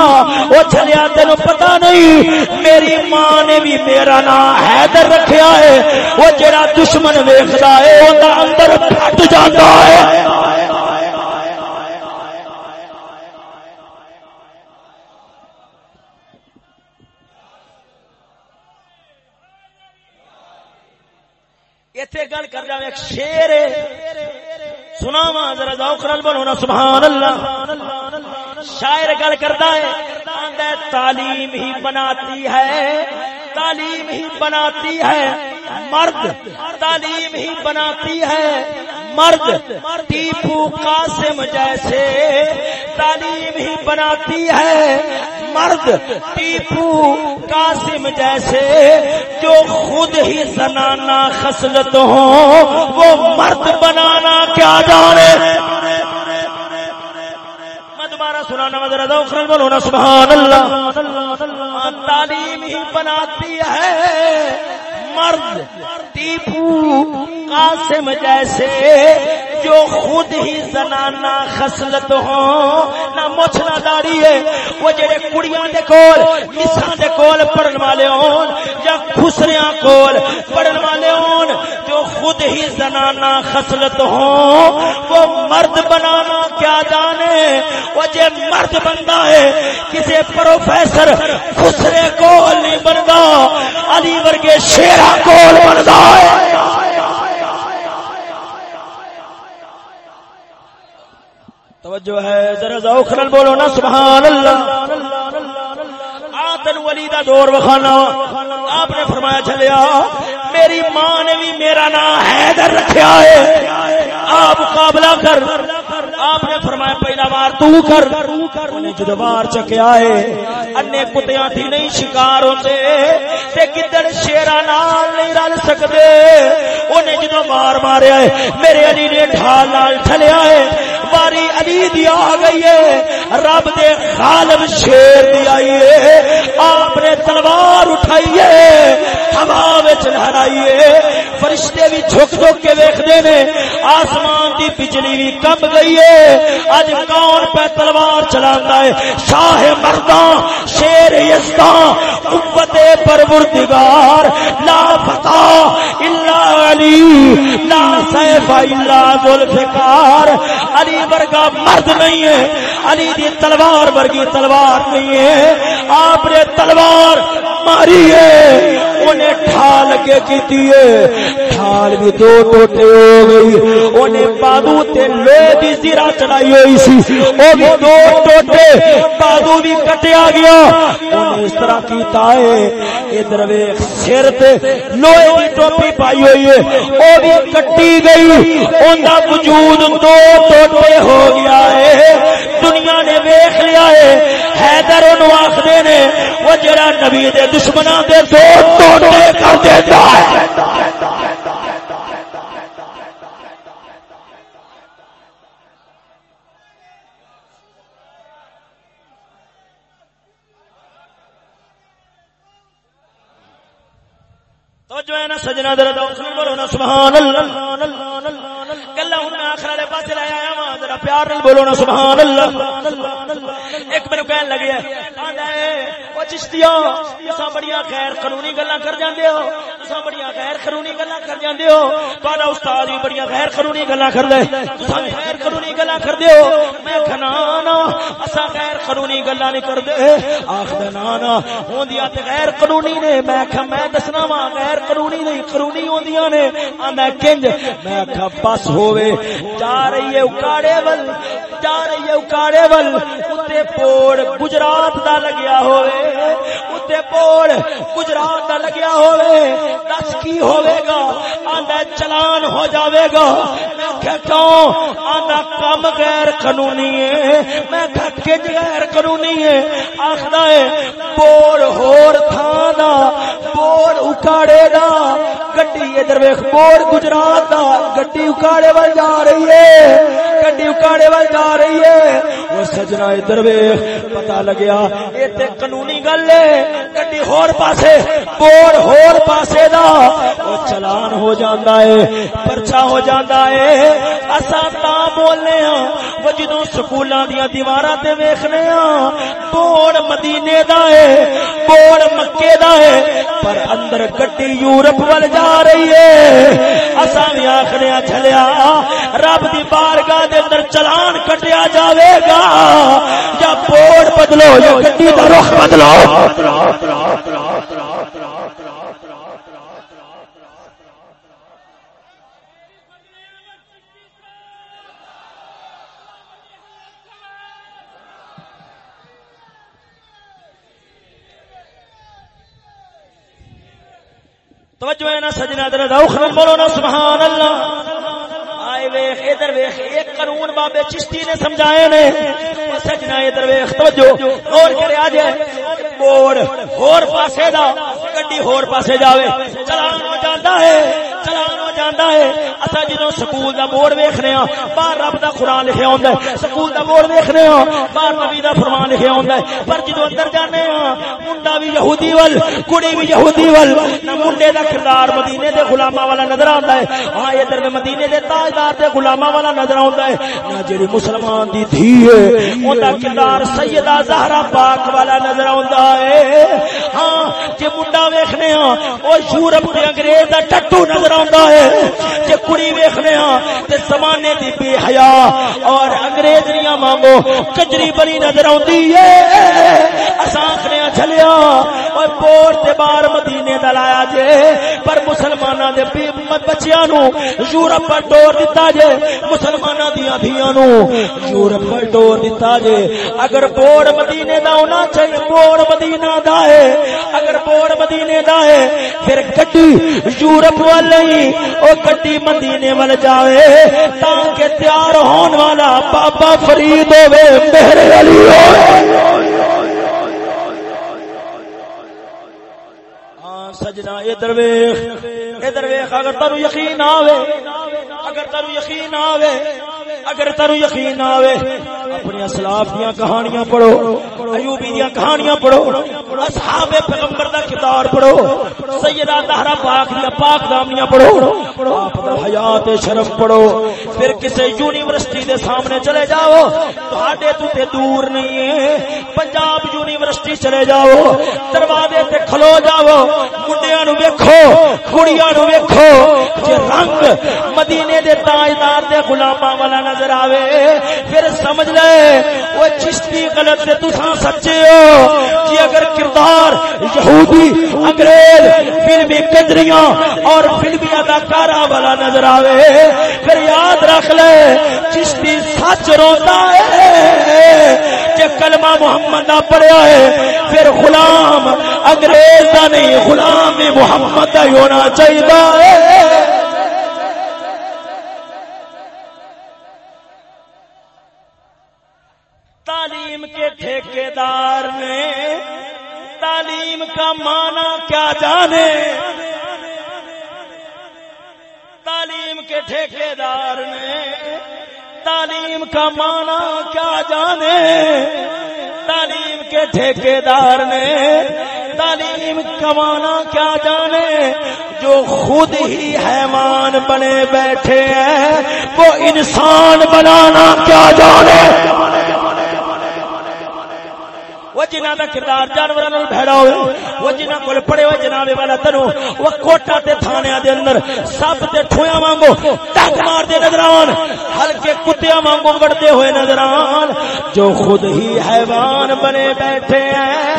او چلیا تینو پتہ نہیں، میری ماں نے بھی میرا نام حیدر رکھیا ہے۔ وہ جڑا دشمن ویکھدا ہے، اوندا اندر پھٹ جاندا ہے۔ ایتھے گل کر جاوے، ایک شیر سنا وا ذرا ذوق نال بولو سبحان اللہ شاعر گل کردا ہے، تعلیم ہی بناتی ہے۔ تعلیم ہی بناتی ہے۔ مرد، تعلیم ہی بناتی ہے۔ مرد، ٹیپو قاسم جیسے۔ تعلیم ہی بناتی ہے۔ مرد، ٹیپو، قاسم جیسے جو خود ہی زنانہ خصلت ہو، وہ مرد بنانا کیا جانے؟ دوبارہ سنانا مدر دوخر سبحان اللہ۔ تعلیم ہی بناتی ہے۔ مرد، ٹیپو، قاسم جیسے، جو خود ہی زنانہ خصلت ہو، نہ مچھ نہ داری ہے۔ وہ جڑے کڑیاں دے کول، نساں دے کول پڑھن والے ہون، یا خسریاں کول پڑھن والے ہون جو خود ہی زنانہ خصلت ہو، وہ مرد بنانا کیا جانے؟ وہ جے مرد بنتا ہے کسی پروفیسر خسرے کول نہیں بنتا، علی ورگے شیرا کول بنتا ہے۔ توجہ ہے، ذرا ذوق نال بولو نا، سبحان اللہ۔ آتن ولی دا دور وکھانا آپ نے فرمایا چلیا میری ماں نے بھی میرا نام حیدر رکھیا ہے۔ آپ مقابلہ کر۔ آپ نے فرمایا پہلا بار تو کر۔ انہیں جدو بار چکیا ہے۔ انے کتیاں تھی نہیں شکار ہوتے تے گدڑ شیرا نال نہیں رل سکتے انہیں جدو بار ماریا ہے۔ میرے علی نے ڈھال نال چلیا ہے۔ باری علی دی آ گئی ہے۔ رب دے غالب شیر دی آئی ہے۔ آپ نے تلوار اٹھائی ہے۔ ہوا لہرائی ہے۔ فرشتے بھی جھک جھک کے ویکھتے نے۔ آسمان دی بجلی بھی کم گئی ہے۔ اج کون پہ تلوار چلا ہے؟ شاہ مردان شیر یزدان قوت پروردگار لا فتح الا علی، لا سیف الا ذوالفقار علی ورگا مرد نہیں ہے۔ علی دی تلوار ورگی تلوار نہیں ہے۔ آپ نے تلوار ماری ہے۔ انہیں ٹھال کے کی ٹھال بھی دو ٹوٹے ہو گئی۔ انہیں بادو تے لوہے دی زیرہ چڑھائی ہوئی سی۔ وہ بھی دو ٹوٹے۔ بادو بھی کٹیا گیا۔ انہیں اس طرح کیتا ہے۔ ادھر ویکھ، سر تے لوہے دی ٹوپی پائی ہوئی ہے۔ وہ بھی کٹی گئی ان دا وجود دو ٹوٹے ہو گیا ہے۔ دنیا نے ویکھ لیا ہے۔ حیدر انہوں آخدے نے، وہ جڑا نبی دے دشمناں دے دو ٹوٹے کر دیتا ہے۔ جو ہے نا سجنا در بولو سبحان اللہ۔ گلا ہوں آخر والے پاس لایا وا ذرا پیار نال بولو نا، سبحان اللہ۔ ایک میرے کہن لگے او چشتیا تسا بڑیاں خیر قانونی گلاں کر جاندے ہو۔ تسا بڑیاں غیر قانونی گلاں کر جاندے ہو۔ تہاڈا استاد بھی بڑیاں غیر قانونی گلاں کر دے تسا غیر قانونی گلاں کر دے ہو۔ میں کھنا نا اسا غیر قانونی گلاں نہیں کر دے آکھ نا نا ہوندیاں تے غیر قانونی نے۔ میں کھا میں دسنا وا غیر قانونی نہیں، قانونی ہوندیاں نے۔ آندا کنج۔ میں کھا بس ہووے۔ جا رہی ہے، اکاڑے ول۔ جا رہی ہے، اکاڑے ول۔ اتے پوڑ گجرات دا لگیا ہوئے اتے پوڑ گجرات دا لگیا ہوئے دس کی ہوئے گا آندا چلان ہو جاوے گا میں کہوں آندا کم غیر قانونی ہے میں کھٹ غیر قانونی ہے آخدا ہے پوڑ ہور تھاں دا پوڑ اکاڑے دا گڈی ادھر ویکھ پوڑ گجرات دا گڈی اکاڑے ول جا رہی ہے گڈی اکاڑے ول جا رہی ہے وہ سجنا ادھر ویکھ پتہ لگیا اے تے قانونی گل ہے، گڈی ہور پاسے بوڑ ہور پاسے دا او چلان ہو جاندا ہے پرچا ہو جاندا ہے۔ اساں تا بولنے ہاں وہ جدوں سکولاں دیاں دیواراں تے ویکھنے ہاں بوڑ مدینے دا ہے بوڑ مکے دا ہے، پر اندر گڈی یورپ ول جا رہی ہے۔ اساں وی آکھنے ہاں، چلیا رب دی بارگاہ دے اندر چلان کٹیا جا جاوے گا یا بورڈ بدلو، یا گڈی دا رخ بدلو۔ توجہ ہے نا سجنا درد اوخر بولو نا، سبحان اللہ۔ ویخ، ادھر ویخ، ایک قانون بابے چشتی نے سمجھائے نے۔ سجنا ادھر ویخ، توجہ۔ اور کرے آ جائے ہور پاسے دا، گڈی ہور پاسے جاوے۔ چلان ہو جاندا ہے چلان ہو جاندا ہے۔ اسا جدوں سکول دا بورڈ ویکھنے ہاں باہر رب دا قران لکھیا ہوندا ہے۔ سکول دا بورڈ ویکھنے ہاں باہر نبی دا فرمان لکھیا ہوندا ہے۔ پر جدوں اندر جانے ہاں منڈا بھی یہودی ول، کڑی بھی یہودی ول، نہ منڈے دا کردار مدینے دے غلاماں والا نظر آندا ہے ہاں ادھر دے مدینے دے تاجدار دے غلاماں والا نظر آندا ہے، نہ جڑی مسلمان دی دھی ہے۔ اوندا کردار سیدہ زہرا پاک والا نظر آندا ہے۔ ہاں جے منڈا ویکھنے ہاں او یورپ دے انگریز دا ٹٹو نظر آندا ہے۔ جے کڑی ویکھنے ہاں تے زمانے دی بے حیا اور انگریزیاں مانگو کجری بنی نظر آندی ہے۔ اساں آکھنے چلیا اور پور تے بار مدینے دا لایا جے۔ پر مسلماناں دے بچیاں نو یورپ پر ٹور دتا جے۔ مسلماناں دیاں دھیاں نو یورپ پر ٹور دتا جے۔ اگر بور مدینے دا ہونا چاہیے بور مدینہ دا ہے۔ اگر بور مدینے دا ہے، پھر گڈی یورپ والے او گڈی مدینے ول جاوے تاکہ تیار ہون والا بابا فرید ہوے میرے علی ہاں سجنا، ادھر ویکھ ادھر ویکھ اگر تانوں یقین آوے۔ اگر تانوں یقین آوے، اگر تر یقین آوے، اپنی اسلاف دیاں کہانیاں پڑھو، ایوبی دیاں کہانیاں پڑھو، اصحاب پیغمبر دا کردار پڑھو، سیدہ طہرہ پاک دی پاک دامنیاں پڑھو، آپ دا حیات شرف پڑھو، پھر کسی یونیورسٹی دے سامنے چلے جاؤ، تہاڈے تو تے دور نہیں ہے، پنجاب یونیورسٹی چلے جاؤ، دروازے تے کھلو جاؤ، منڈیاں نو ویکھو کڑیاں نو ویکھو، جے رنگ مدینے دے دے تاجدار دے غلاماں والا نظر آوے۔ پھر سمجھ لے وہ چشتی غلط سے تساں سچے ہو۔ جی اگر کردار یہودی، انگریز فلمی کجریاں اور فلمی اداکارہ والا نظر آوے۔ پھر یاد رکھ لے، چشتی سچ روتا ہے کہ کلمہ محمد نہ پڑھیا ہے۔ پھر غلام انگریز کا نہیں، غلام محمد کا ہونا چاہیے تعلیم کے ٹھیکے دار نے، تعلیم کا معنی کیا جانے؟ تعلیم کے ٹھیکے دار نے، تعلیم کا معنی کیا جانے؟ تعلیم کے ٹھیکے دار نے، تعلیم کمانا کیا جانے؟ جو خود ہی حیوان بنے بیٹھے ہیں، وہ انسان بنانا کیا جانے؟ وہ جنہ کا کردار جانور بھڑا ہوئے، وہ جنہ کو پڑے ہوئے جناب والا تنو، وہ کوٹا تے تھانے دے اندر سب تے ٹھویا مانگو ٹک مار دے نظران ہلکے کتیا مانگو بڑھتے ہوئے نظران جو خود ہی حیوان بنے بیٹھے ہیں۔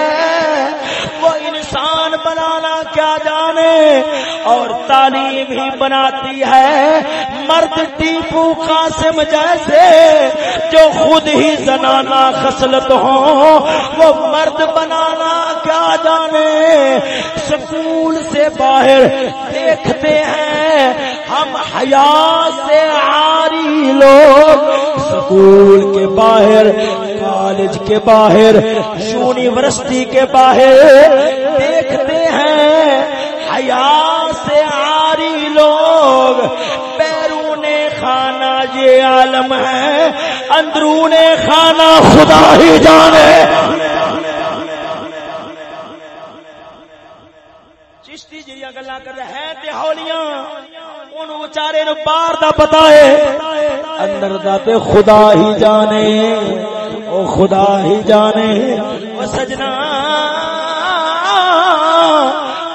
کیا جانے؟ اور تعلیم ہی بناتی ہے۔ مرد ٹیپو قاسم جیسے جو خود ہی زنانا خصلت ہو۔ وہ مرد بنانا کیا جانے؟ سکول سے باہر دیکھتے ہیں۔ ہم حیا سے آری لوگ۔ سکول کے باہر، کالج کے باہر، یونیورسٹی کے باہر دیکھتے ہیں۔ حیا سے آری لوگ، بیرون خانہ یہ عالم ہے، اندرون خانہ خدا ہی جانے چشتی جڑیاں گلا کر رہے ہیں تے ہولیاں بیچارے نو باہر دا پتہ ہے۔ اندر دا تے خدا ہی جانے، او خدا ہی جانے۔ او سجنا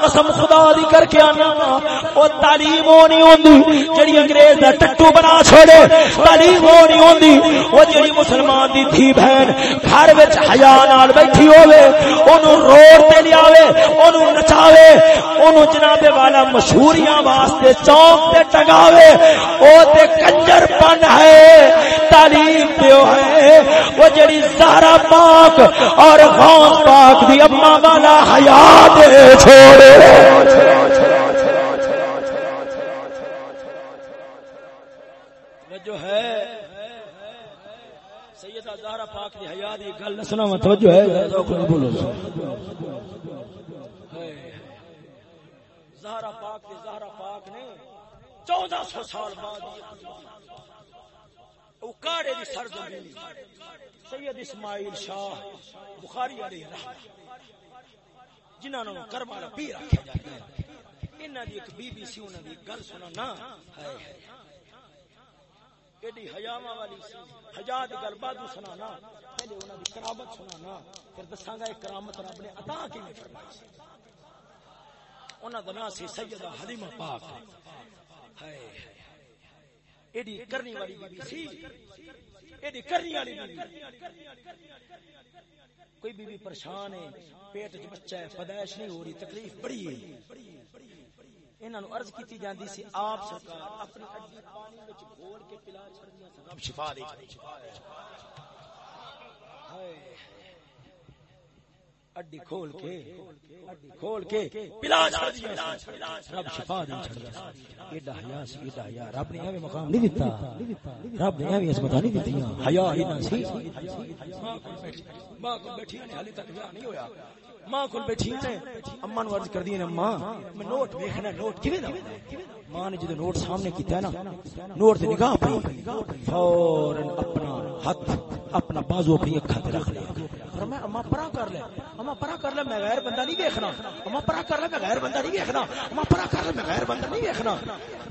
قسم خدا دی کر کے آنا او تعلیم او نہیں ہوندی. جڑی انگریز دا ٹٹو بنا چھوڑے، تعلیم او نہیں ہوندی. او جڑی مسلمان دی تھی بہن گھر وچ حیا نال بیٹھی ہوے اونوں روڈ تے لیاوے اونوں نچاوے، اونوں جناب والا مشہوریاں واسطے چوک تے ٹگاوے او تے کنجر پن ہے، تعلیم دیو ہے۔ وہ جڑی زہرا پاک اور غوث پاک دی اما والا حیا دے چھوڑے۔ زہرا پاک دی حیا دی سال بعد سید اسماعیل شاہ بخاری جنہاں نو کربلا پیر رکھیا جاتا ہے انہاں دی ایک بی بی سی، انہاں دی گل سنا نا ایڈی حیاواں والی سی۔ حیا دی گل بعد سنا نا پہلے انہاں دی کرامت سنا نا پھر دساں گا ایک کرامت رب نے عطا کیویں فرمائی سی۔ انہاں دا نام سی سیدہ حلیمہ پاک۔ ہائے ایڈی کرنی والی بی بی سی۔ ایڈی کرنی والی بی کوئی بیوی بی پریشان ہے، پیٹ چ بچہ ہے، پیدائش نہیں ہو رہی، تکلیف بڑی ہے۔ انہاں نو عرض کیتی جاندی سی، آپ سرکار اپنی اڈی پانی وچ گھول کے پلا چھڑدیاں سن رب شفا دے۔ ہائے۔ اڈی کھول کے اڈی کھول کے پلا رب شفا چھڑدا ایڈا حیا سی ایڈا حیا۔ رب نے ایویں مقام نہیں دتا رب نے ایویں عظمت نہیں دتیاں حیا اینا سی۔ ماں کو بیٹھی نے تک نہیں ہویا۔ ماں کو بیٹھی نے اما نو عرض نے ماں میں نوٹ دیکھنا نوٹ کیویں دا؟ ماں نے جدو نوٹ سامنے کیتا ہے نا نوٹ تے نگاہ پئی فورن اپنا ہاتھ اپنا بازو اپنی اکھا تے رکھ لیا۔ فرمایا، اما پرا کر لے، اما پرا کر لے، میں غیر بندہ نہیں دیکھنا. اما پرا کر لے، میں غیر بندہ نہیں دیکھنا. اما پرا کر لے، میں غیر بندہ نہیں دیکھنا.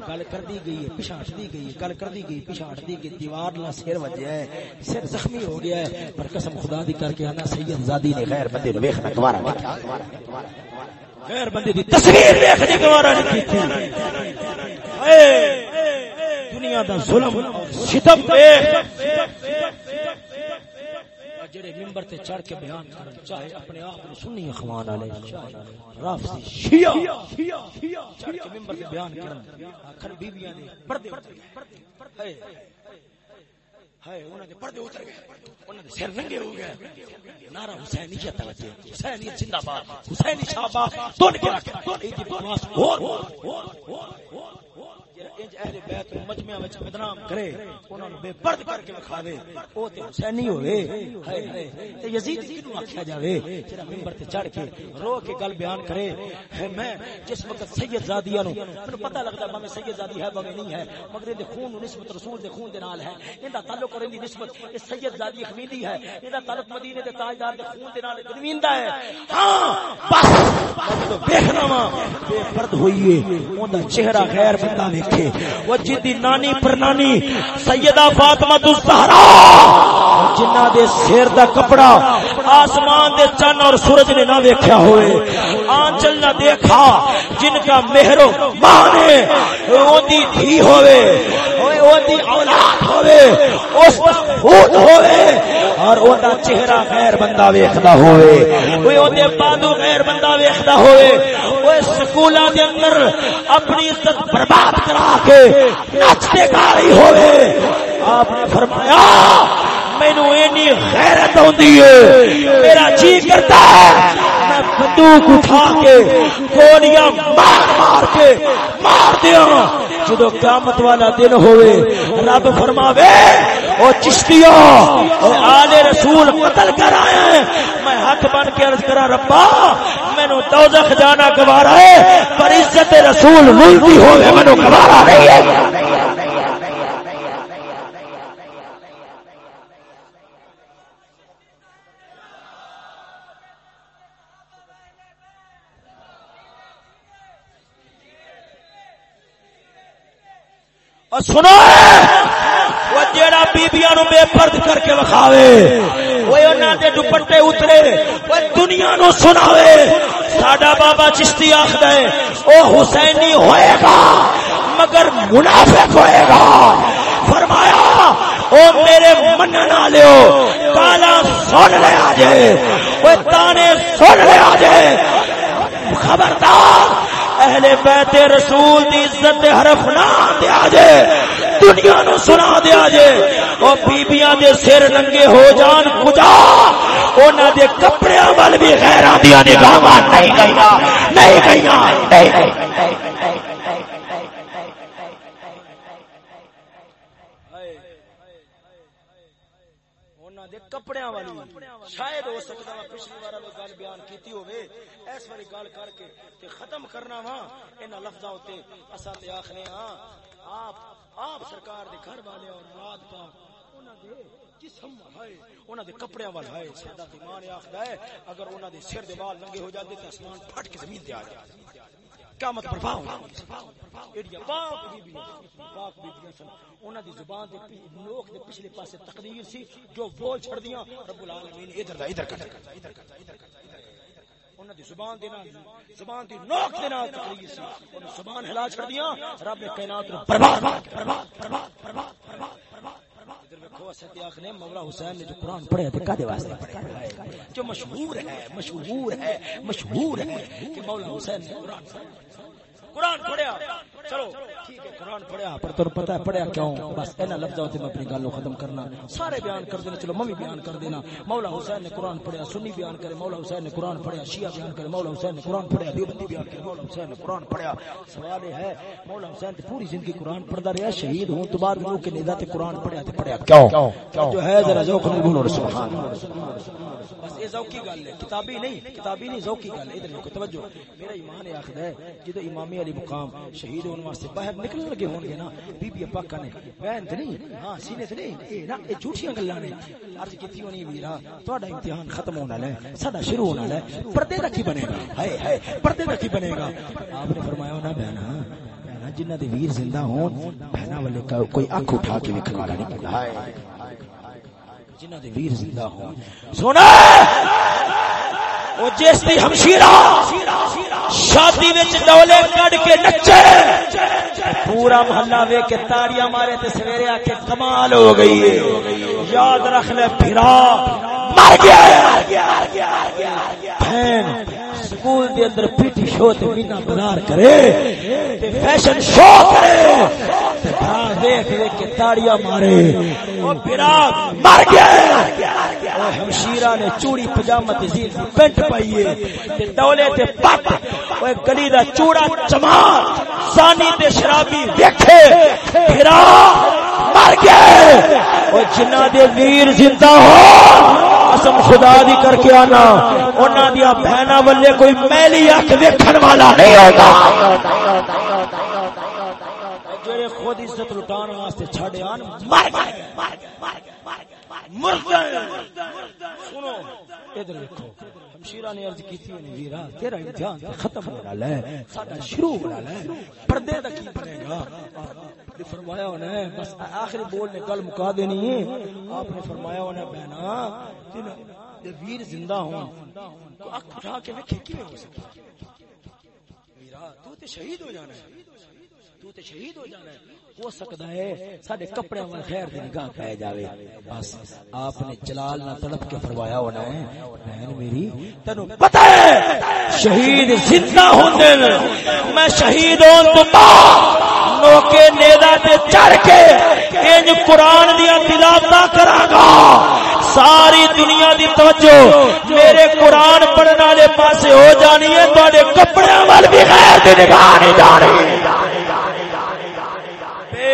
گل کر دی گئی ہے پچھاٹ دی گئی ہے، گل کر دی گئی پچھاٹ دی گئی دیوار لا سر وجیا ہے، سر زخمی ہو گیا ہے، پر قسم خدا دی کر کے انا سید زادی نے غیر بندے نو ویکھنا گوارا نہیں غیر بندے دی تصویر ویکھنے گوارا نہیں کیتی. دنیا دا ظلم ستم دیکھ جڑے ممبر تے چڑھ کے بیان کرن، چاہے اپنے آپ نو سنی اخوان والے رافضی شیعہ، چڑھ کے ممبر تے بیان کرن اکھن بیبییاں دے پردے ہائے ہائے، انہاں دے پردے اتر گئے۔ انہاں دے سر ننگے ہو گئے۔ نعرہ حسینیت توجہ۔ حسینیت زندہ باد، حسینی شاہ باد تن کے رکھ۔ ایدی بکواس اور انج اہل بیت نو مجمع وچ بدنام کرے، انہاں نو بے پرد کر کے دکھا او تے حسینی ہوئے۔ ہائے ہائے۔ تے یزید کینو آکھیا جاوے؟ جڑا منبر تے چڑھ کے رو کے گل بیان کرے۔ ہے میں جس وقت سید زادیاں نو مینوں پتہ لگدا میں سید زادی ہے بھویں نہیں ہے۔ مگر دے خون نو نسبت رسول دے خون دے نال ہے۔ ایندا تعلق اور دی نسبت اس سید زادی خمیدی ہے۔ ایندا تعلق مدینے دے تاجدار دے خون دے نال گنویندا ہے۔ ہاں بس۔ تو دیکھنا وا بے پرد ہوئی ہے اوندا چہرہ غیر بندہ ویکھے وہ جدی نانی پر نانی، سیدہ فاطمہ الزہرا جنہ دے سیر دا کپڑا آسمان دے چن اور سورج نے نہ دیکھا ہوئے۔ آنچل نہ دیکھا، جن کا مہرو مانے اوندی دھی ہوئے اوندی اولاد ہوئے، اس خود ہوئے۔ اور اون دا چہرہ غیر بندہ ویکھدا ہوئے۔ اوے اون دے بادو غیر بندہ ویکھدا ہوئے۔ اوے سکولاں دے اندر اپنی عزت برباد کرا کے نچتے گا رہی ہوئے۔ آپ نے فرمایا مینو اینی غیرت ہوندی ہے۔ میرا جی کرتا ہے۔ میں بندوق اٹھا کے گولیاں مار مار کے مار دیا جدو قیامت والا دن ہوئے، رب فرماوے، او چشتیو، او آل رسول قتل کر آئے ہیں۔ میں حق بن کے عرض کرا، ربا، مینو دوزخ جانا گوارا ہے، پر عزت رسول ملتی ہوئے، مینو گوارا نہیں ہے۔ سنو۔ وہ جیڑا بیبیاں نو بے پرد کر کے وکھاوے، وہ انہاں دے دوپٹے اترے، وہ دنیا نو سناوے۔ ساڈا بابا چشتی آکھدا ہے، او حسینی ہوئے گا، مگر منافق ہوئے گا۔ فرمایا، او میرے منن والےو تالا سن لے جے او تانے سن لے جے خبردار اہل بیت رسول دی عزت دے حرف نہ دیا جے، دنیا نو سنا دیا جے۔ او بیبییاں دے سر ننگے ہو جان کجا انہاں دے کپڑیاں ول بھی غیراں دی نگاہاں نہیں گئیاں نہیں گئیاں۔ نہیں کپڑیاں والی شاید ہو سکتا ہے پچھلی بار گل بیان کیتی ہوئے اس والی گل کر کے تے ختم کرنا وا، انہاں لفظاں تے اساں تے آکھنے ہاں آپ آپ سرکار دے گھر والے اور رات پاک، انہاں دے جسم ہے، انہاں دے کپڑیاں وال ہے سادہ ایمان آکھدا ہے، اگر انہاں دے سر دے وال ننگے ہو جاندے تے اسمان پھٹ کے زمین تے آ جاندے قیامت برپا ہو ایڈیاں پاک بیبیاں پاک بیبیاں سن۔ انہاں دی زبان دے نوک دے پچھلے پاسے تقدیر سی، جو بول چھڑ دیاں رب العالمین ادھر دا ادھر کر ادھر کر ادھر کر انہاں دی زبان دے نال، زبان دی نوک دے نال سی۔ انہاں زبان ہلا چھڑ دیاں رب نے کائنات نو برباد برباد برباد برباد برباد مولا حسین نے جو قرآن پڑھیا کدے واسطے جو مشہور ہے مشہور ہے مشہور ہے کہ مولا حسین نے قرآن قرآن پڑھیا۔ چلو ٹھیک ہے قرآن پڑھیا پر پتہ ہے پڑھیا کیوں؟ بس اینا لفظوں تے میں اپنی گل ختم کرنا۔ سارے بیان کر دینا چلو ممی بیان کر دینا۔ مولا حسین نے قرآن پڑھیا سنی بیان کرے مولا حسین نے قرآن پڑھیا شیعہ بیان کرے مولا حسین نے قرآن پڑھیا دیوبندی بیان کرے مولا حسین نے قرآن پڑھیا۔ سوال ہے مولا حسین تے پوری زندگی قرآن پڑھدا رہیا شہید ہوں تو بعد کہ ندا تے قرآن پڑھیا تے پڑھیا۔ کیوں؟ جو ہے ذرا ذوق نہیں بولو سبحان بس یہ ذوقی گل ہے کتابی نہیں کتابی نہیں ذوقی گل ہے ادھر توجہ۔ میرا ایمان ہے جدو امامی علی مقام شہید ہونے واسطے باہر نکلنے لگے ہون گے نا، بی بی پاکا نے، بہن تے نہیں ہاں سینے تے نہیں، اے نا، اے جھوٹیاں گلاں نے۔ عرض کیتی ہونی ویرا، تہاڈا امتحان ختم ہونا ہے ساڈا شروع ہونا ہے پردے دا کی بنے گا؟ ہائے ہائے، پردے دا کی بنے گا؟ آپ نے فرمایا نا بہنا جنہ دے ویر زندہ ہون، بہنا والے کوئی اکھ اٹھا کے وکھن والا نہیں ہائے جنہ دے ویر زندہ ہون۔ سونا! وہ جس دی ہمشیرہ شادی وچ ڈولے کڈ کے نچے پورا محلہ وے کے تاڑیاں مارے تے سویرے آ کے کمال ہو گئی ہے۔ یاد رکھ لے پھرا۔ مر گیا۔ بہن، سکول دے اندر پیٹی شو تے مینا بازار کرے۔ تے فیشن شو کرے۔ تے بھرا دیکھ دیکھ کے تاڑیاں مارے۔ او پھرا مر گیا۔ او ہمشیرہ نے چوڑی پجامہ تے زیر دی پینٹ پائی ہے۔ تے ڈولے تے پت۔ او گلی دا چوڑا چمار۔ سانی تے شرابی ویکھے۔ پھرا مر گیا۔ او جنہ دے ویر زندہ ہو۔ قسم خدا دی کر کے آنا۔ انہاں دیا بہنا والے کوئی میلی اکھ ویکھن والا نہیں ہوگا جڑے خود عزت لٹان واسطے چھڑے آن مر گئے سنو ادھر دیکھو نے عرض کیتی ہے ویرا تیرا امتحان ختم ہے ساڈا شروع ہے پردے دا کی بنے گا فرمایا ہونا ہے بس آخری بول نے گل مکا دینی ہے آپ نے فرمایا ہونا ہے بہنا ویر زندہ ہوں اکھ اٹھا کے ویکھے کیویں ہو ویرا تو تے شہید ہو جانا ہے تو تے شہید ہو جانا ہے۔ ہو سکتا ہے سارے کپڑے میں خیر دی نگاہ پہ جاوے۔ بس آپ نے جلال نہ تڑپ کے فرمایا ہونا ہے۔ بہن میری، تینو پتہ ہے شہید زندہ ہوندے میں شہید ہون تو نوکے نیدا تے چڑھ کے انج قرآن دیا تلاوتاں کراں گا۔ ساری دنیا دی توجہ میرے قرآن پڑھنے والے پاسے ہو جانی ہے، تواڈے کپڑے وال بھی غیر دی نگاہ نہیں جانی۔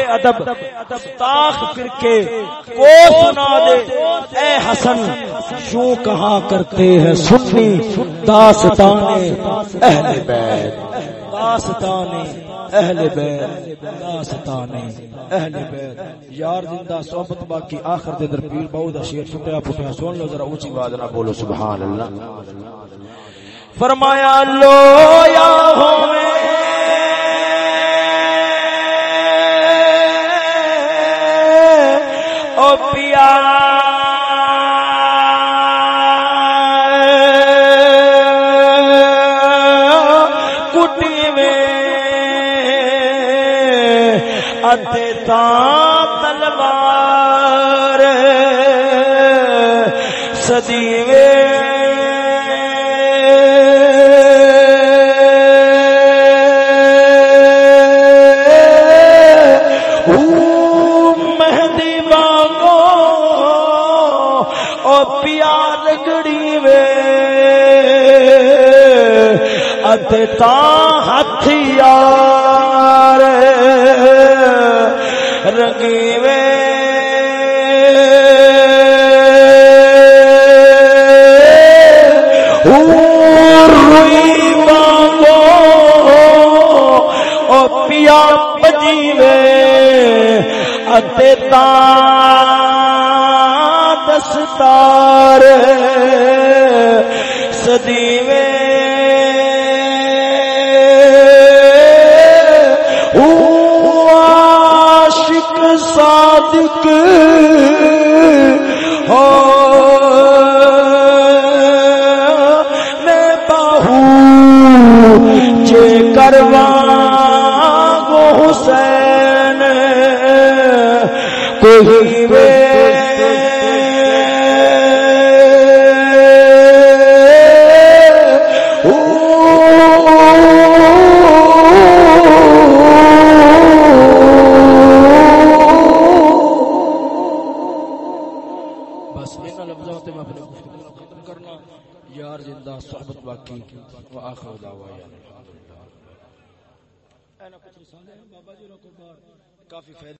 ادب تاخ پھر کے کو سنا دے۔ اے حسن یوں کہا کرتے ہیں؟ سنی داستان اہل بیت۔ داستان اہل بیت۔ داستان اہل بیت۔ یار زندہ، صحبت باقی، آخر دے در پیر بہو دا شیر چھٹیا پھٹیا۔ سن لو ذرا، اونچی آواز نہ بولو، سبحان اللہ۔ فرمایا، لو یا ہوے